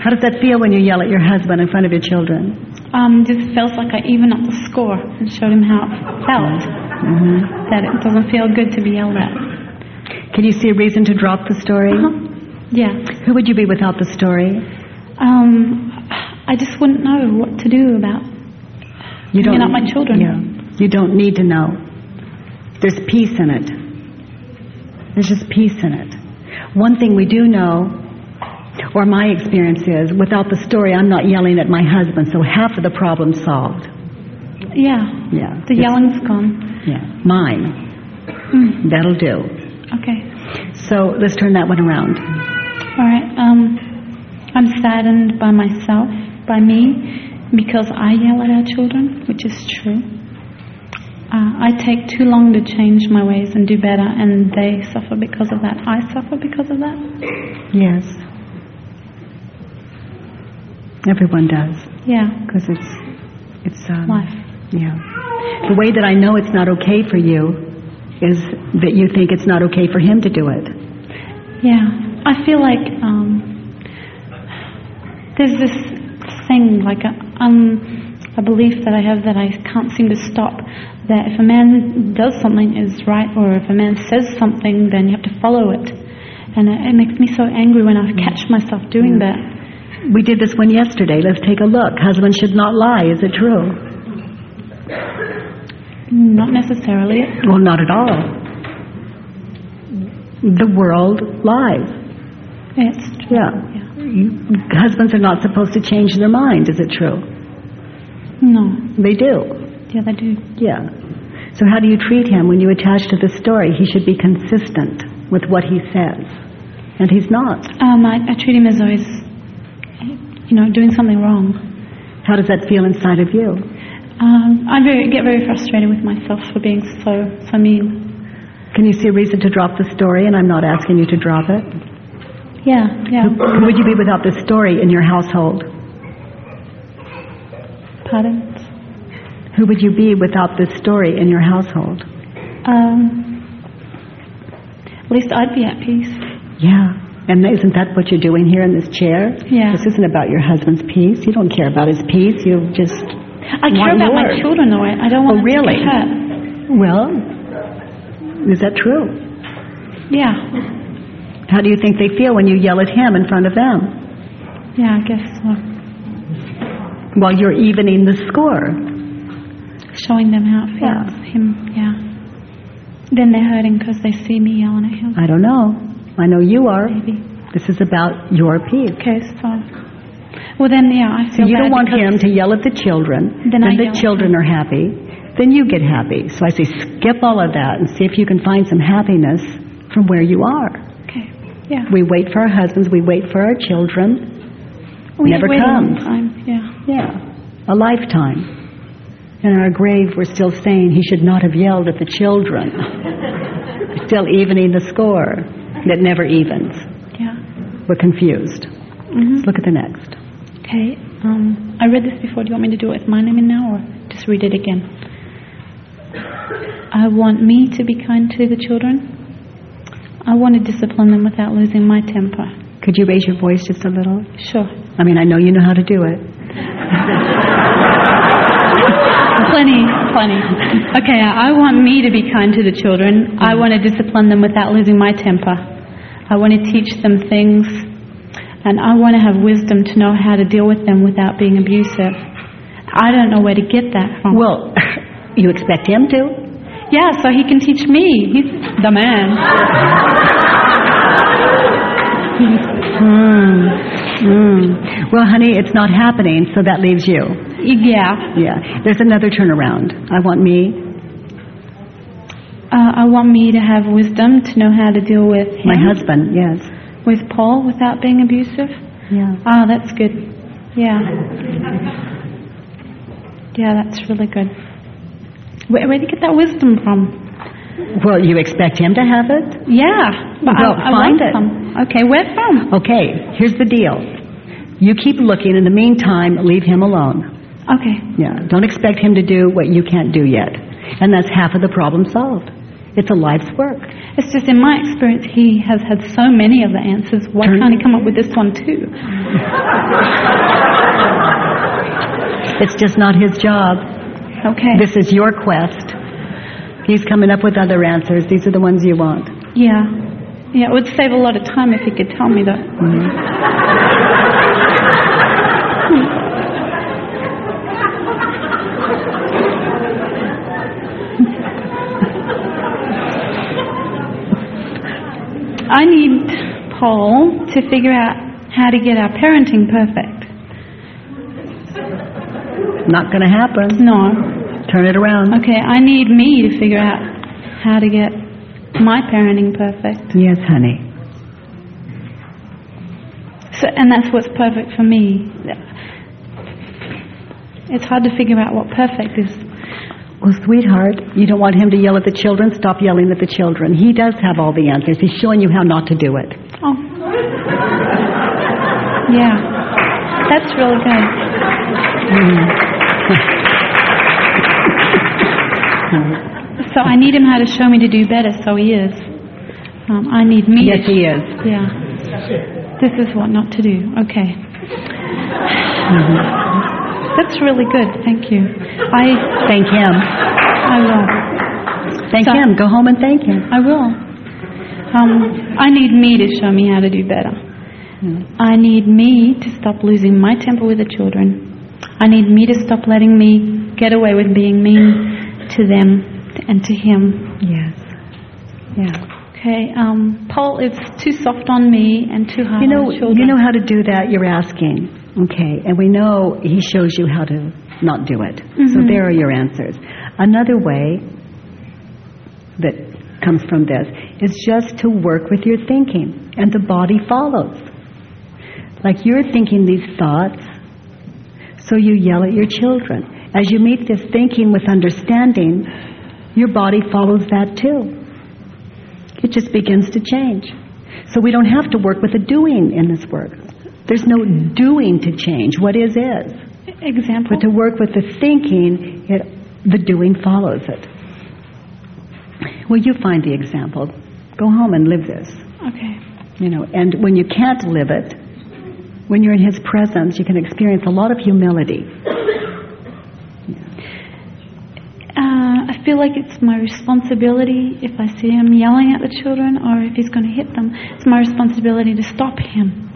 how does that feel when you yell at your husband in front of your children? Um, just feels like I even up the score and showed him how it felt. That it doesn't feel good to be yelled at. Can you see a reason to drop the story? Uh-huh. Yeah. Who would you be without the story? Um, I just wouldn't know what to do about. You Bringing up my children. Yeah. You don't need to know. There's peace in it. There's just peace in it. One thing we do know, or my experience is, without the story, I'm not yelling at my husband, so half of the problem's solved. Yeah. Yeah. The yelling's gone. Yeah. Mine. Mm. That'll do. Okay. So let's turn that one around. All right. Um, I'm saddened by myself, by me, because I yell at our children, which is true. Uh, I take too long to change my ways and do better, and they suffer because of that. I suffer because of that. Yes. Everyone does. Yeah, Because it's, it's, um, life. Yeah. The way that I know it's not okay for you is that you think it's not okay for him to do it. Yeah, I feel like um, there's this thing, like a, um, a belief that I have that I can't seem to stop. That if a man does something is right, or if a man says something, then you have to follow it. And it, it makes me so angry when I catch myself doing that. We did this one yesterday. Let's take a look. Husband should not lie. Is it true? Not necessarily. Well, not at all. The world lies. It's true. Yeah. You, husbands are not supposed to change their mind. Is it true? No. They do. Yeah, they do. Yeah. So how do you treat him when you attach to the story? He should be consistent with what he says. And he's not. Um, I, I treat him as though he's, you know, doing something wrong. How does that feel inside of you? Um, I very, get very frustrated with myself for being so so mean. Can you see a reason to drop the story? And I'm not asking you to drop it. Yeah, yeah. Who would you be without the story in your household? Pardon? Who would you be without this story in your household? Um, at least I'd be at peace. Yeah. And isn't that what you're doing here in this chair? Yeah. This isn't about your husband's peace. You don't care about his peace. You just I care about my children though. I, don't Oh, want them really? to hurt. Well, is that true? Yeah, How do you think they feel when you yell at him in front of them? yeah, I guess so. While you're evening the score. Showing them how it feels. Him, yeah. Then they're hurting because they see me yelling at him. I don't know. I know you are. Maybe. This is about your peace. Okay, so. Well then, yeah, I So you don't want him to yell at the children. Then I the children are happy. Then you get happy. So I say skip all of that and see if you can find some happiness from where you are. Okay, yeah. We wait for our husbands. We wait for our children. We never comes. time. Yeah. Yeah, a lifetime. In our grave, we're still saying he should not have yelled at the children. still evening the score that never evens. Yeah. We're confused. hmm Let's look at the next. Okay. Um, I read this before. Do you want me to do it with my name in now, or just read it again? I want me to be kind to the children. I want to discipline them without losing my temper. Could you raise your voice just a little? Sure. I mean, I know you know how to do it. plenty, plenty. Okay, I want me to be kind to the children. I want to discipline them without losing my temper. I want to teach them things, and I want to have wisdom to know how to deal with them without being abusive. I don't know where to get that from. Well, you expect him to? yeah, so he can teach me. He's the man. Hmm. Hmm. Well, honey, it's not happening, so that leaves you. Yeah. Yeah. There's another turnaround. I want me, Uh, I want me to have wisdom to know how to deal with him, my husband, yes. with Paul without being abusive. Yeah. Oh, that's good. Yeah. Yeah, that's really good. Where, where do you get that wisdom from? Well, you expect him to have it? Yeah. But Well, I, I find it. some. Okay, where from? Okay, here's the deal. You keep looking. In the meantime, leave him alone. Okay. Yeah. Don't expect him to do what you can't do yet. And that's half of the problem solved. It's a life's work. It's just in my experience, he has had so many of the answers. Why Turn- can't he come up with this one too? It's just not his job. Okay. This is your quest. He's coming up with other answers. These are the ones you want. yeah. Yeah, it would save a lot of time if he could tell me that. Mm. I need Paul to figure out how to get our parenting perfect. Not going to happen. No. Turn it around. Okay, I need me to figure out how to get my parenting perfect. Yes, honey. So, and that's what's perfect for me. It's hard to figure out what perfect is. Well, sweetheart, you don't want him to yell at the children? Stop yelling at the children. He does have all the answers. He's showing you how not to do it. Oh. Yeah. That's really good. Mm. So I need him how to show me to do better, so he is. Um, I need me Yes, he is. Yeah. This is what not to do. Okay. That's really good. Thank you. I Thank him. I will. Thank So- him. Go home and thank him. I will. Um, I need me to show me how to do better. I need me to stop losing my temper with the children. I need me to stop letting me get away with being mean to them and to him. Yes. Yeah. Okay, um, Paul it's too soft on me and too hard You know, on the children. you know how to do that. You're asking. Okay, and we know he shows you how to not do it. So Mhm. there are your answers. Another way that comes from this is just to work with your thinking, and the body follows. Like you're thinking these thoughts, so you yell at your children. As you meet this thinking with understanding, your body follows that too. It just begins to change. So we don't have to work with the doing in this work. There's no doing to change. What is is. Example? But to work with the thinking, it, the doing follows it. Well, you find the example. Go home and live this. Okay. You know, and when you can't live it, when you're in His presence, you can experience a lot of humility. Uh, I feel like it's my responsibility if I see him yelling at the children or if he's going to hit them. It's my responsibility to stop him.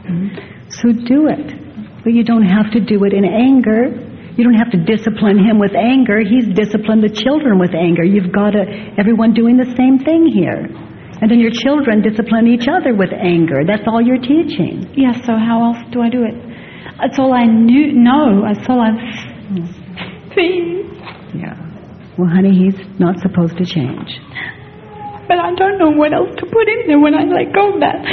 So do it. But you don't have to do it in anger. You don't have to discipline him with anger. He's disciplined the children with anger. You've got to, everyone doing the same thing here. And then your children discipline each other with anger. That's all you're teaching. Yeah, so how else do I do it? That's all I knew, know. That's all I've seen. Yeah. Well, honey, he's not supposed to change. But I don't know what else to put in there when I let go of that.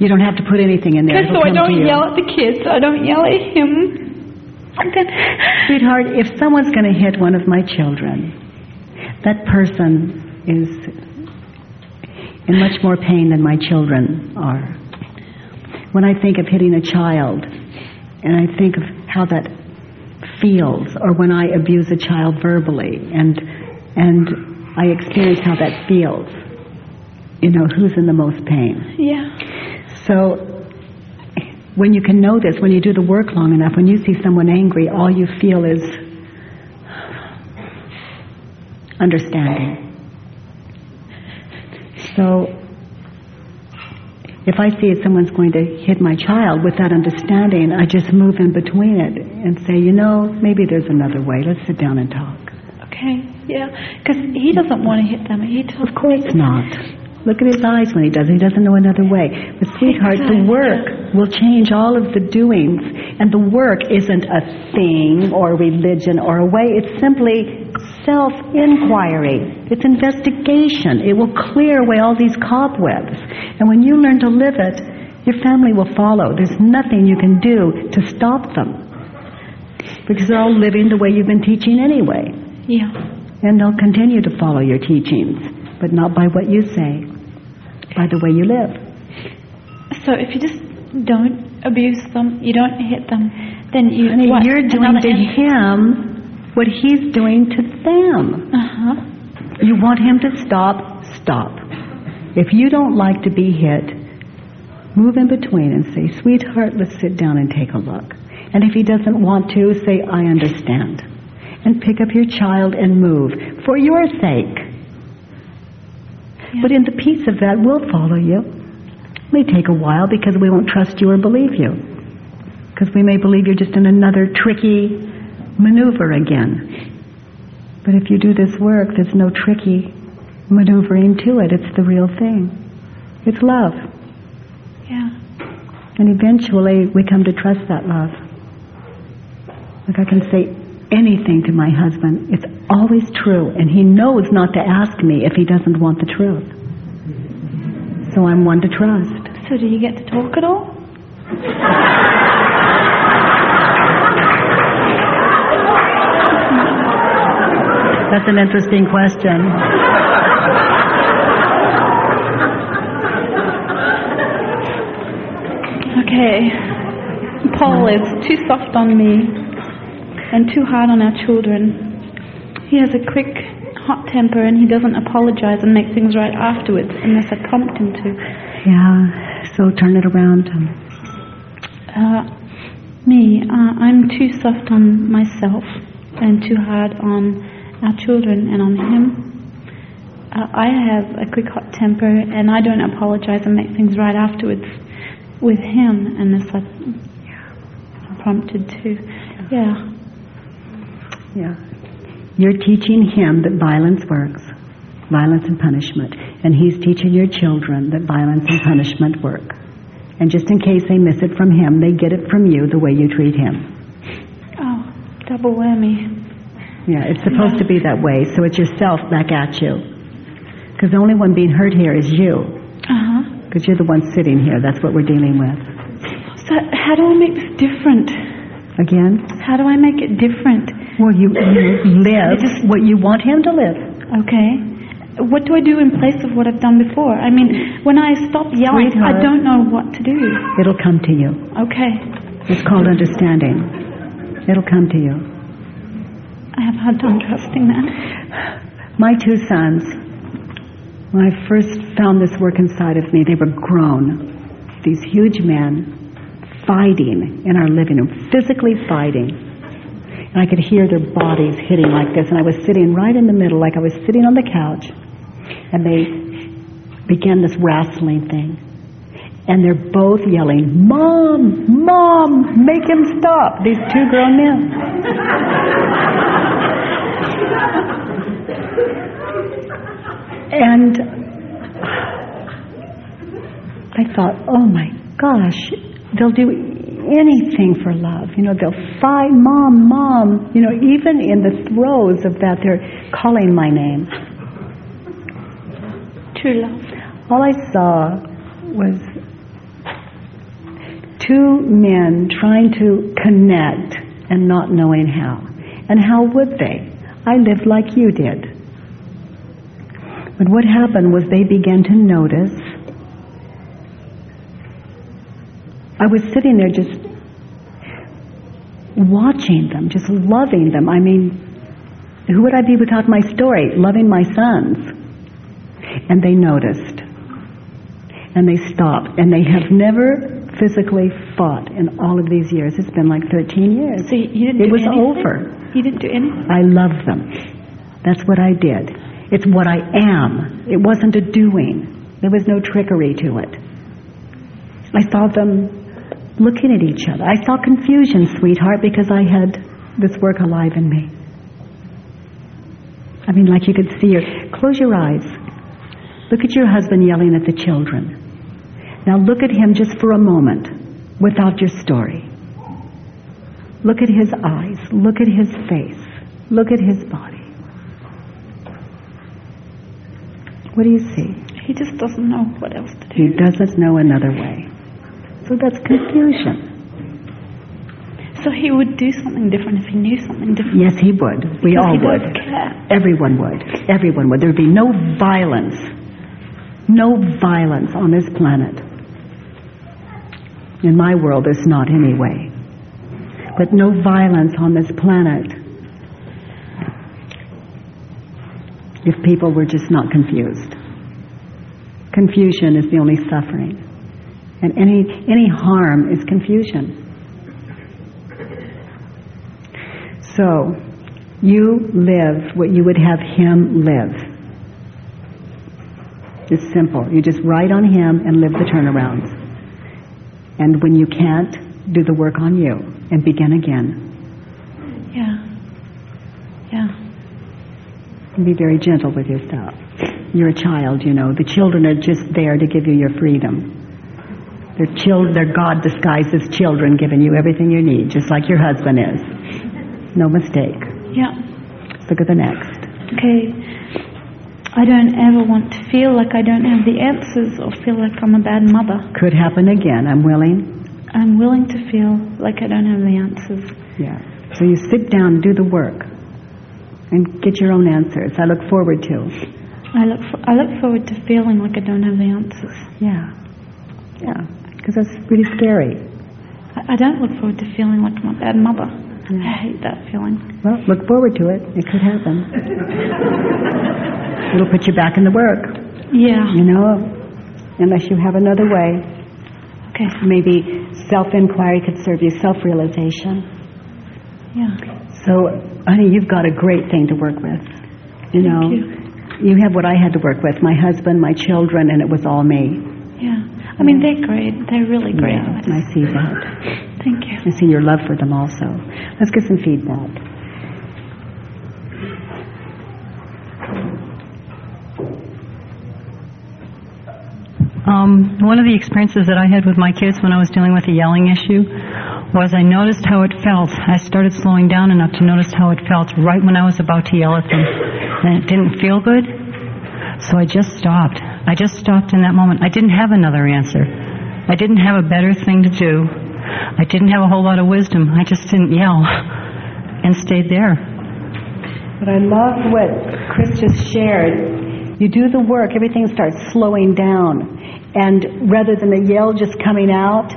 You don't have to put anything in there. So I don't yell at the kids. I don't yell at him. Sweetheart, if someone's going to hit one of my children, that person is in much more pain than my children are. When I think of hitting a child, and I think of how that feels, or when I abuse a child verbally, and and I experience how that feels, you know, who's in the most pain? yeah. So when you can know this, when you do the work long enough, when you see someone angry, all you feel is understanding. So if I see someone's going to hit my child with that understanding, I just move in between it and say, you know, maybe there's another way. Let's sit down and talk. Okay, yeah. Because he doesn't want to hit them. He tells Of course not. Look at his eyes when he does. He doesn't know another way. But sweetheart, the work will change all of the doings. And the work isn't a thing or religion or a way. It's simply self-inquiry. It's investigation. It will clear away all these cobwebs. And when you learn to live it, your family will follow. There's nothing you can do to stop them. Because they're all living the way you've been teaching anyway. Yeah. And they'll continue to follow your teachings, but not by what you say, by the way you live. So if you just don't abuse them, you don't hit them, then you. Honey, what, you're doing to him what he's doing to them. Uh-huh. You want him to stop, stop. If you don't like to be hit, move in between and say, sweetheart, let's sit down and take a look. And if he doesn't want to, say, I understand. And pick up your child and move for your sake. But in the peace of that, we'll follow you. It may take a while because we won't trust you or believe you. Because we may believe you're just in another tricky maneuver again. But if you do this work, there's no tricky maneuvering to it. It's the real thing. It's love. Yeah. And eventually we come to trust that love. Like I can say anything to my husband. It's always true. And he knows not to ask me if he doesn't want the truth. So I'm one to trust. So do you get to talk at all? That's an interesting question. Okay. Paul is too soft on me and too hard on our children. He has a quick, hot temper and he doesn't apologize and make things right afterwards unless I prompt him to. Yeah, so turn it around. Uh, me, uh, I'm too soft on myself and too hard on our children and on him. Uh, I have a quick hot temper and I don't apologize and make things right afterwards with him unless I, I'm prompted to. Yeah. Yeah. You're teaching him that violence works, violence and punishment. And he's teaching your children that violence and punishment work. And just in case they miss it from him, they get it from you the way you treat him. Oh, double whammy. Yeah, it's supposed to be that way, so it's yourself back at you. Because the only one being hurt here is you. Uh-huh. Because you're the one sitting here. That's what we're dealing with. So how do I make this different? Again? How do I make it different? Well, you, you live just, what you want him to live. Okay. What do I do in place of what I've done before? I mean, when I stop yelling, I don't know what to do. It'll come to you. Okay. It's called understanding. It'll come to you. Have had time trusting that. My two sons, when I first found this work inside of me, they were grown. These huge men fighting in our living room, physically fighting. And I could hear their bodies hitting like this. And I was sitting right in the middle, like I was sitting on the couch. And they began this wrestling thing. And they're both yelling, Mom, Mom, make him stop. These two grown men. And I thought, oh my gosh, they'll do anything for love. You know, they'll fight, mom, mom. You know, even in the throes of that, they're calling my name. True love. All I saw was two men trying to connect and not knowing how. And how would they? I lived like you did. But what happened was they began to notice. I was sitting there just watching them, just loving them. I mean, who would I be without my story? Loving my sons. And they noticed. And they stopped. And they have never physically fought in all of these years. It's been like 13 years. So you didn't it was anything? over. You didn't do anything? I love them. That's what I did. It's what I am. It wasn't a doing. There was no trickery to it. I saw them looking at each other. I saw confusion, sweetheart, because I had this work alive in me. I mean, like you could see her. Close your eyes. Look at your husband yelling at the children. Now look at him just for a moment without your story. Look at his eyes. Look at his face. Look at his body. What do you see? He just doesn't know what else to do. He doesn't know another way. So that's confusion. So he would do something different if he knew something different. Yes, he would. We Because all would. care. Everyone would. Everyone would. There would be no violence. No violence on this planet. In my world, there's not anyway. But no violence on this planet if people were just not confused. Confusion is the only suffering. And any, any harm is confusion. So, you live what you would have him live. It's simple. You just write on him and live the turnarounds. And when you can't, do the work on you and begin again. Yeah. Yeah. And be very gentle with yourself. You're a child, you know. The children are just there to give you your freedom. They're, chil- they're God disguised as children giving you everything you need, just like your husband is. No mistake. Yeah. Let's look at the next. Okay. I don't ever want to feel like I don't have the answers or feel like I'm a bad mother. Could happen again. I'm willing. I'm willing to feel like I don't have the answers. Yeah. So you sit down, do the work, and get your own answers. I look forward to. I look for, I look forward to feeling like I don't have the answers. Yeah. Yeah. Because that's really scary. I, I don't look forward to feeling like I'm a bad mother. Mm-hmm. I hate that feeling. Well, look forward to it. It could happen. It'll put you back in the work, Yeah. you know, unless you have another way. Okay. Maybe self-inquiry could serve you, self-realization. Yeah. So, honey, you've got a great thing to work with. You know, you. you have what I had to work with, my husband, my children, and it was all me. Yeah. I mean, they're great. They're really great. Yeah, I see that. Thank you. I see your love for them also. Let's get some feedback. Um, one of the experiences that I had with my kids when I was dealing with a yelling issue was I noticed how it felt. I started slowing down enough to notice how it felt right when I was about to yell at them. And it didn't feel good, so I just stopped. I just stopped in that moment. I didn't have another answer. I didn't have a better thing to do. I didn't have a whole lot of wisdom. I just didn't yell and stayed there. But I love what Chris just shared. You do the work, everything starts slowing down. And rather than the yell just coming out,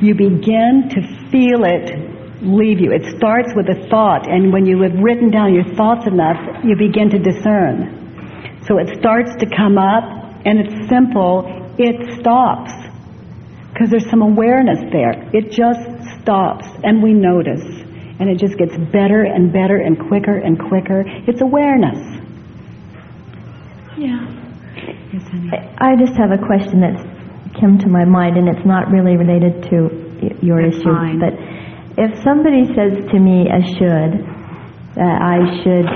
you begin to feel it leave you. It starts with a thought, and when you have written down your thoughts enough, you begin to discern. So it starts to come up, and it's simple, it stops. Because there's some awareness there. It just stops, and we notice. And it just gets better and better and quicker and quicker. It's awareness. Yeah. Yes, honey. I I just have a question that's come to my mind, and it's not really related to your That's issue. fine. But if somebody says to me, "I should," that I should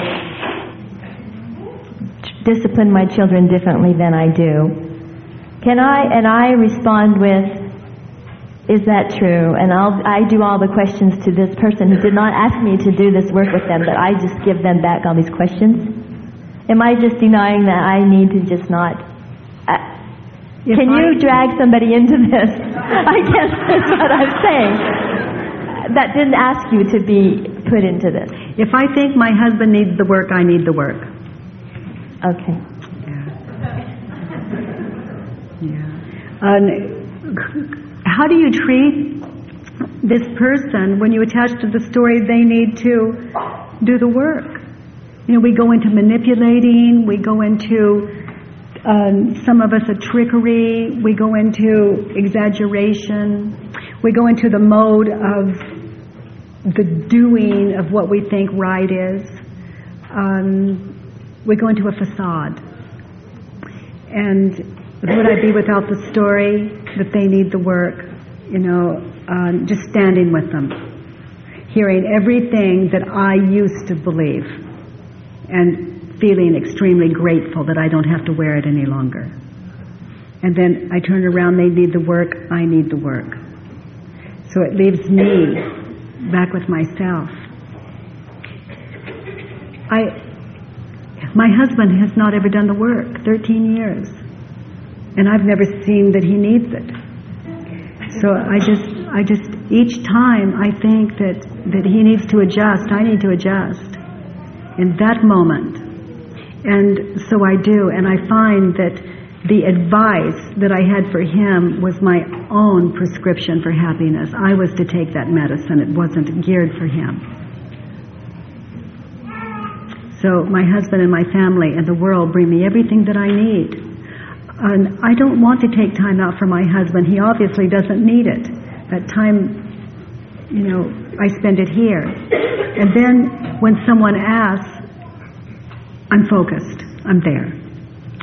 discipline my children differently than I do, can I? And I respond with, "Is that true?" And I'll I do all the questions to this person who did not ask me to do this work with them, but I just give them back all these questions. Am I just denying that I need to just not? I, If Can you drag somebody into this? I guess that's what I'm saying. That didn't ask you to be put into this. If I think my husband needs the work, I need the work. Okay. Yeah. yeah. Um, how do you treat this person when you attach to the story they need to do the work? You know, we go into manipulating, we go into um, some of us a trickery, we go into exaggeration, we go into the mode of the doing of what we think right is. Um, we go into a facade. And would I be without the story that they need the work? You know, um, just standing with them, hearing everything that I used to believe, and feeling extremely grateful that I don't have to wear it any longer. And then I turn around, they need the work, I need the work. So it leaves me back with myself. I, my husband has not ever done the work, 13 years. And I've never seen that he needs it. So I just, I just, each time I think that, that he needs to adjust, I need to adjust in that moment. And so I do, and I find that the advice that I had for him was my own prescription for happiness. I was to take that medicine, it wasn't geared for him. So my husband and my family and the world bring me everything that I need. And I don't want to take time out for my husband. He obviously doesn't need it. That time, you know, I spend it here. And then when someone asks, I'm focused. I'm there.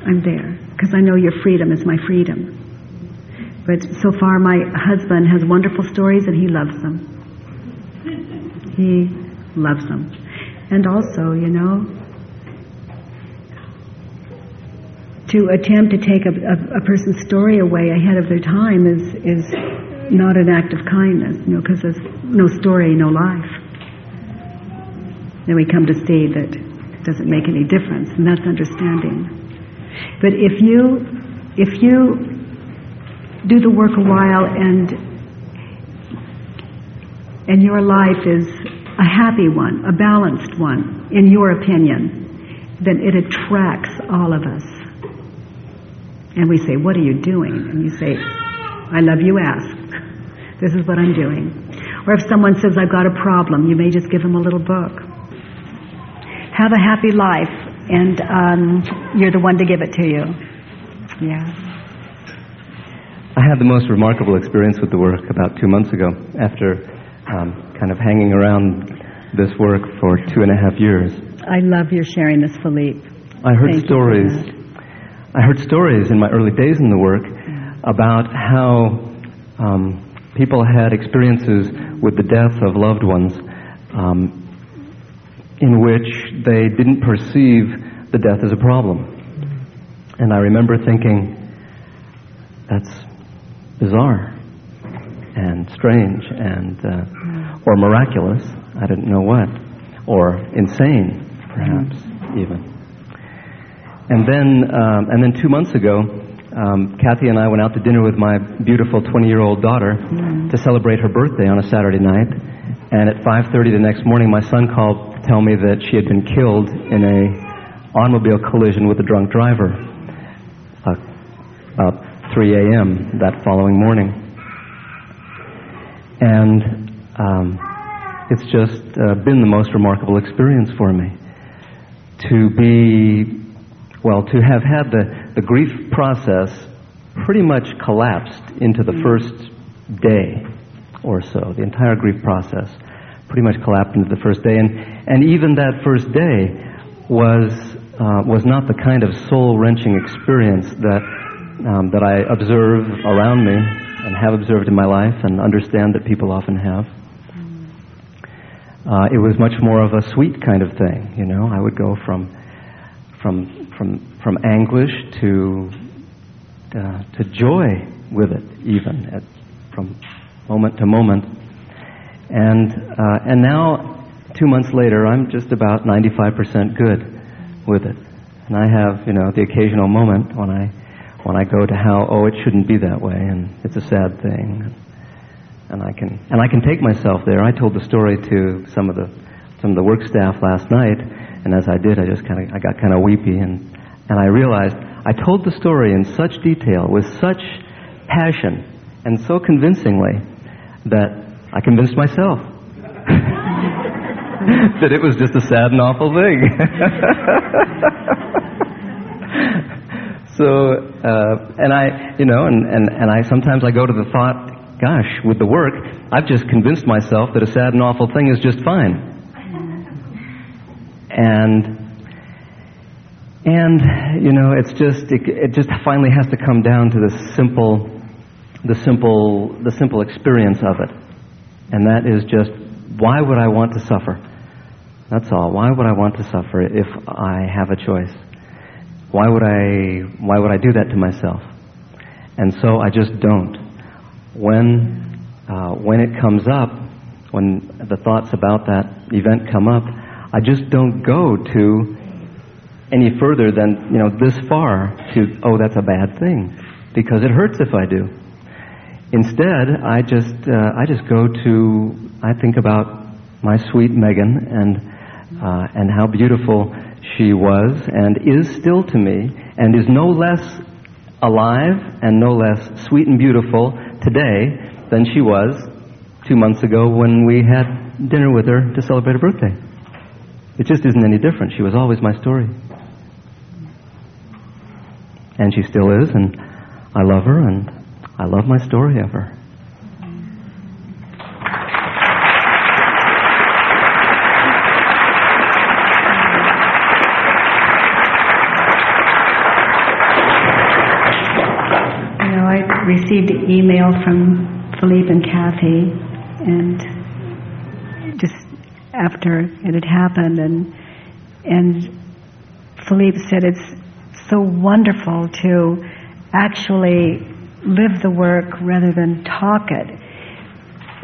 I'm there. Because I know your freedom is my freedom. But so far, my husband has wonderful stories and he loves them. He loves them. And also, you know, to attempt to take a, a, a person's story away ahead of their time is, is not an act of kindness, you know, because there's no story, no life. Then we come to see that it doesn't make any difference, and that's understanding. But if you, if you do the work a while and and your life is a happy one, a balanced one, in your opinion, then it attracts all of us. And we say, What are you doing? And you say, I love you asked. This is what I'm doing. Or if someone says, I've got a problem, you may just give them a little book. Have a happy life, and um, you're the one to give it to you. Yeah. I had the most remarkable experience with the work about two months ago after um, kind of hanging around this work for two and a half years. I love your sharing this, Philippe. I heard Thank stories. I heard stories in my early days in the work about how um, people had experiences with the death of loved ones um, in which they didn't perceive the death as a problem. And I remember thinking, that's bizarre and strange and uh, or miraculous. I didn't know what, or insane, perhaps even. And then, um, and then two months ago, um, Kathy and I went out to dinner with my beautiful 20-year-old daughter to celebrate her birthday on a Saturday night. And at 5:30 the next morning, my son called to tell me that she had been killed in a automobile collision with a drunk driver. Uh, about 3 a.m. that following morning. And um, it's just uh, been the most remarkable experience for me to be, well, to have had the, the grief process pretty much collapsed into the first day or so. The entire grief process pretty much collapsed into the first day. And, and even that first day was, uh, was not the kind of soul wrenching experience that, um, that I observe around me and have observed in my life and understand that people often have. Uh, it was much more of a sweet kind of thing, you know. I would go from, from, from, from anguish to, uh, to joy with it, even at, from moment to moment. And, uh, and now, two months later, I'm just about 95% good with it. And I have, you know, the occasional moment when I, when I go to how, oh, it shouldn't be that way, and it's a sad thing. And I can, and I can take myself there. I told the story to some of the, some of the work staff last night, and as I did, I just kind of, I got kind of weepy, and, and I realized I told the story in such detail, with such passion, and so convincingly, that I convinced myself that it was just a sad and awful thing. so, uh, and I, you know, and, and, and I sometimes I go to the thought, gosh, with the work, I've just convinced myself that a sad and awful thing is just fine. And and you know, it's just it, it just finally has to come down to the simple, the simple, the simple experience of it, and that is just why would I want to suffer? That's all. Why would I want to suffer if I have a choice? Why would I, why would I do that to myself? And so I just don't. When, uh, when it comes up, when the thoughts about that event come up, I just don't go to any further than, you know, this far to, oh, that's a bad thing, because it hurts if I do. Instead, I just, uh, I just go to, I think about my sweet Megan and, uh, and how beautiful she was and is still to me, and is no less alive and no less sweet and beautiful today than she was two months ago when we had dinner with her to celebrate her birthday. It just isn't any different. She was always my story. And she still is, and I love her, and I love my story of her. Received an email from Philippe and Kathy, and just after it had happened, and and Philippe said it's so wonderful to actually live the work rather than talk it.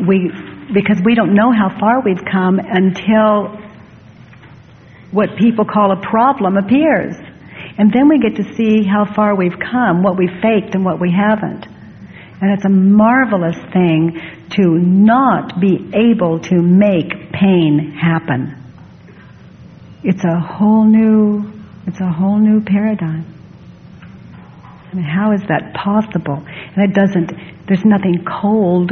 We because we don't know how far we've come until what people call a problem appears. And then we get to see how far we've come, what we faked and what we haven't. And it's a marvelous thing to not be able to make pain happen. It's a whole new, it's a whole new paradigm. I mean, how is that possible? And it doesn't, there's nothing cold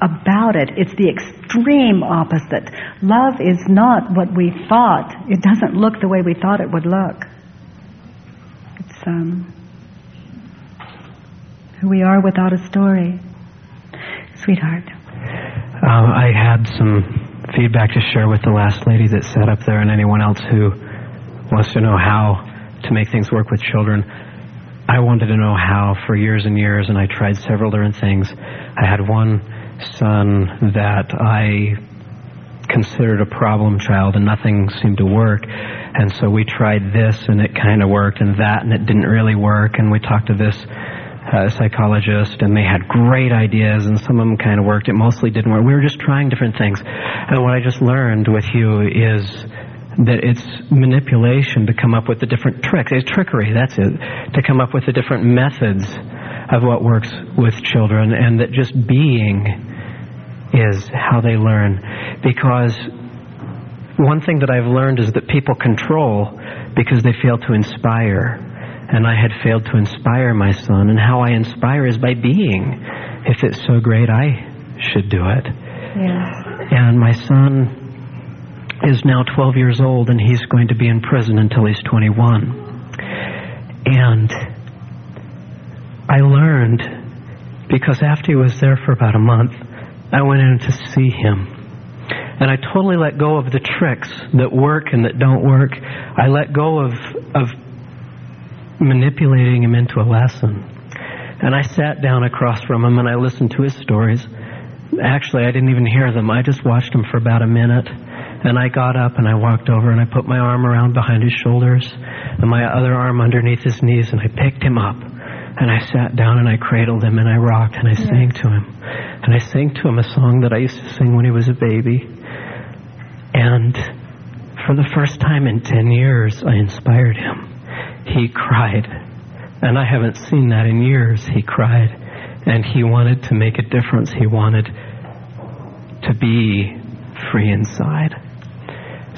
about it. It's the extreme opposite. Love is not what we thought. It doesn't look the way we thought it would look. It's um, we are without a story. Sweetheart. Um, I had some feedback to share with the last lady that sat up there and anyone else who wants to know how to make things work with children. I wanted to know how for years and years, and I tried several different things. I had one son that I considered a problem child, and nothing seemed to work. And so we tried this, and it kind of worked, and that, and it didn't really work. And we talked to this uh, psychologist, and they had great ideas, and some of them kind of worked. It mostly didn't work. We were just trying different things. And what I just learned with you is that it's manipulation to come up with the different tricks. It's trickery, that's it. To come up with the different methods of what works with children, and that just being is how they learn. Because one thing that I've learned is that people control because they fail to inspire. And I had failed to inspire my son, and how I inspire is by being. If it's so great, I should do it. Yes. And my son is now 12 years old, and he's going to be in prison until he's 21. And I learned because after he was there for about a month, I went in to see him. And I totally let go of the tricks that work and that don't work. I let go of, of manipulating him into a lesson. And I sat down across from him and I listened to his stories. Actually, I didn't even hear them. I just watched them for about a minute. And I got up and I walked over and I put my arm around behind his shoulders and my other arm underneath his knees and I picked him up. And I sat down and I cradled him and I rocked and I yes. sang to him. And I sang to him a song that I used to sing when he was a baby. And for the first time in 10 years, I inspired him. He cried And I haven't seen that in years, he cried. And he wanted to make a difference. He wanted to be free inside.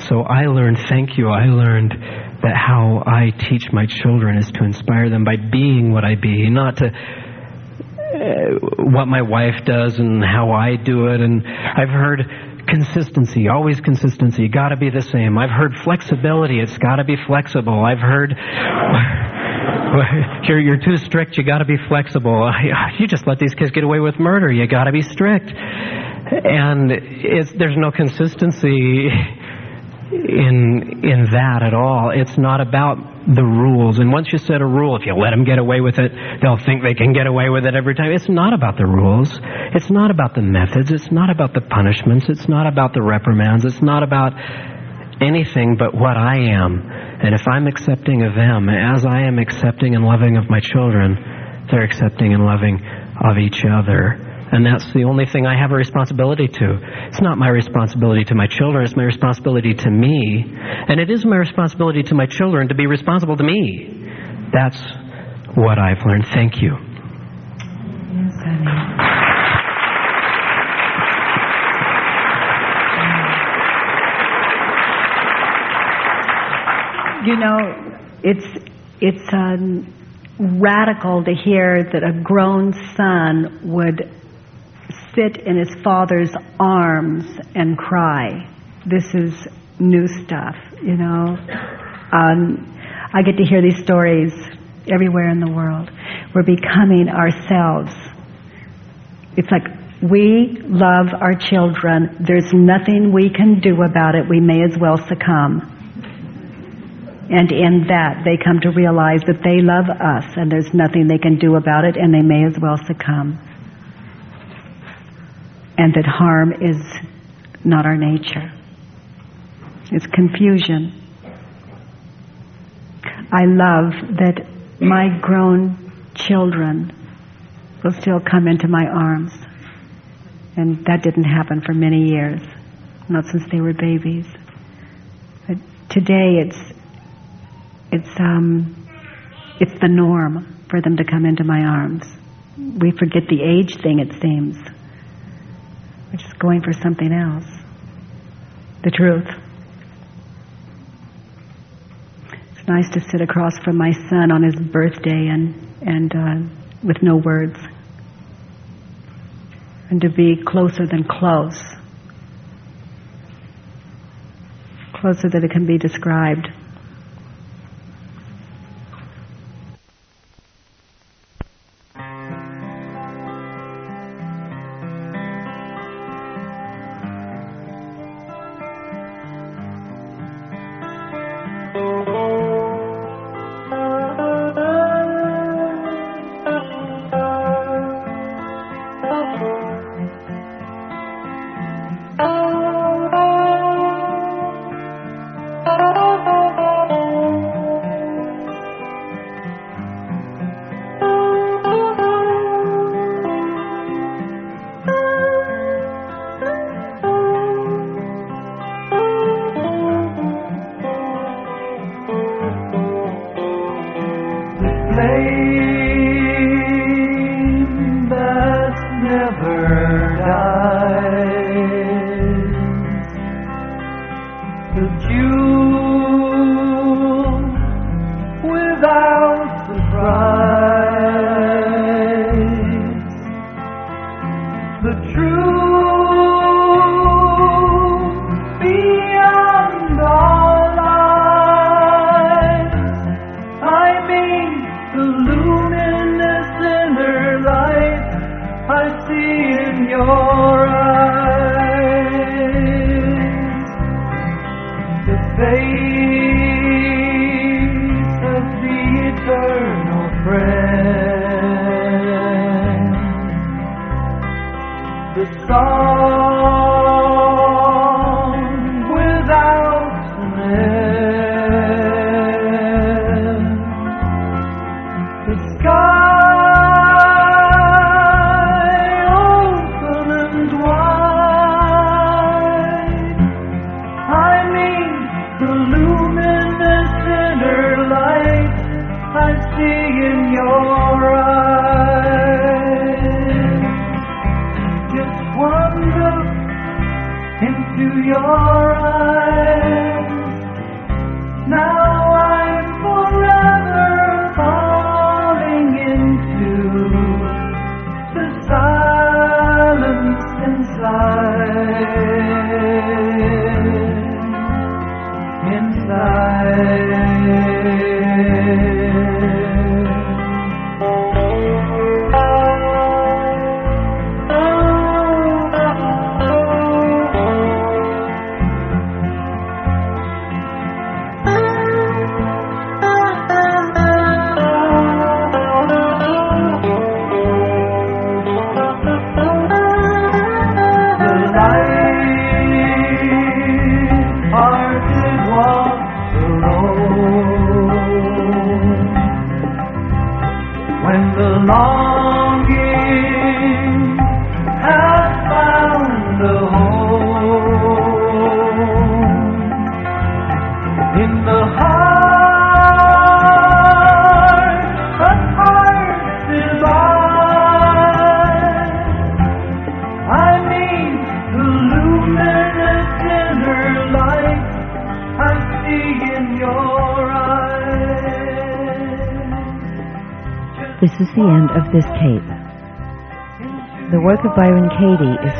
So I learned, thank you, I learned that how I teach my children is to inspire them by being what I be, not to uh, what my wife does and how I do it. And I've heard consistency, always consistency, got to be the same. I've heard flexibility, it's got to be flexible. I've heard you're, you're too strict, you got to be flexible. You just let these kids get away with murder, you got to be strict. And it's, there's no consistency in in that at all. It's not about the rules. And once you set a rule, if you let them get away with it, they'll think they can get away with it every time. It's not about the rules. It's not about the methods. It's not about the punishments. It's not about the reprimands. It's not about anything but what I am. And if I'm accepting of them as I am accepting and loving of my children, they're accepting and loving of each other. And that's the only thing I have a responsibility to. It's not my responsibility to my children, it's my responsibility to me. And it is my responsibility to my children to be responsible to me. That's what I've learned. Thank you. Yes, honey. You know, it's it's um, radical to hear that a grown son would sit in his father's arms and cry. This is new stuff, you know. Um, I get to hear these stories everywhere in the world. We're becoming ourselves. It's like we love our children. There's nothing we can do about it. We may as well succumb. And in that, they come to realize that they love us and there's nothing they can do about it and they may as well succumb and that harm is not our nature. It's confusion. I love that my grown children will still come into my arms. And that didn't happen for many years, not since they were babies. But today it's it's um it's the norm for them to come into my arms. We forget the age thing it seems. We're just going for something else. The truth. It's nice to sit across from my son on his birthday and and uh, with no words, and to be closer than close, closer than it can be described.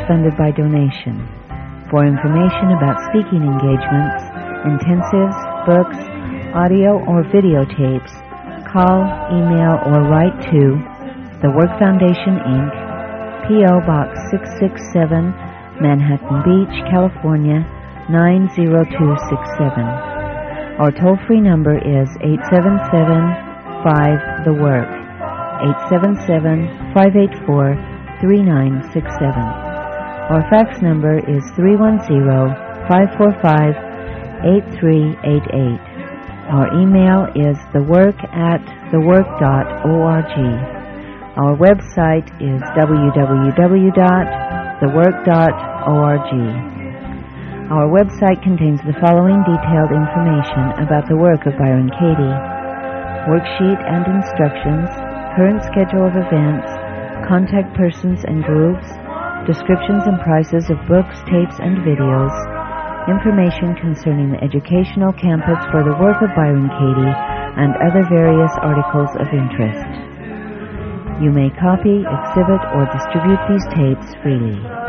Funded by donation. For information about speaking engagements, intensives, books, audio or videotapes, call, email, or write to The Work Foundation, Inc., P.O. Box 667, Manhattan Beach, California 90267. Our toll free number is 877 5 The Work. 877 584 3967. Our fax number is 310 545 8388. Our email is thework at thework.org. Our website is www.thework.org. Our website contains the following detailed information about the work of Byron Katie. Worksheet and instructions, current schedule of events, contact persons and groups, descriptions and prices of books, tapes, and videos, information concerning the educational campus for the work of Byron Katie, and other various articles of interest. You may copy, exhibit, or distribute these tapes freely.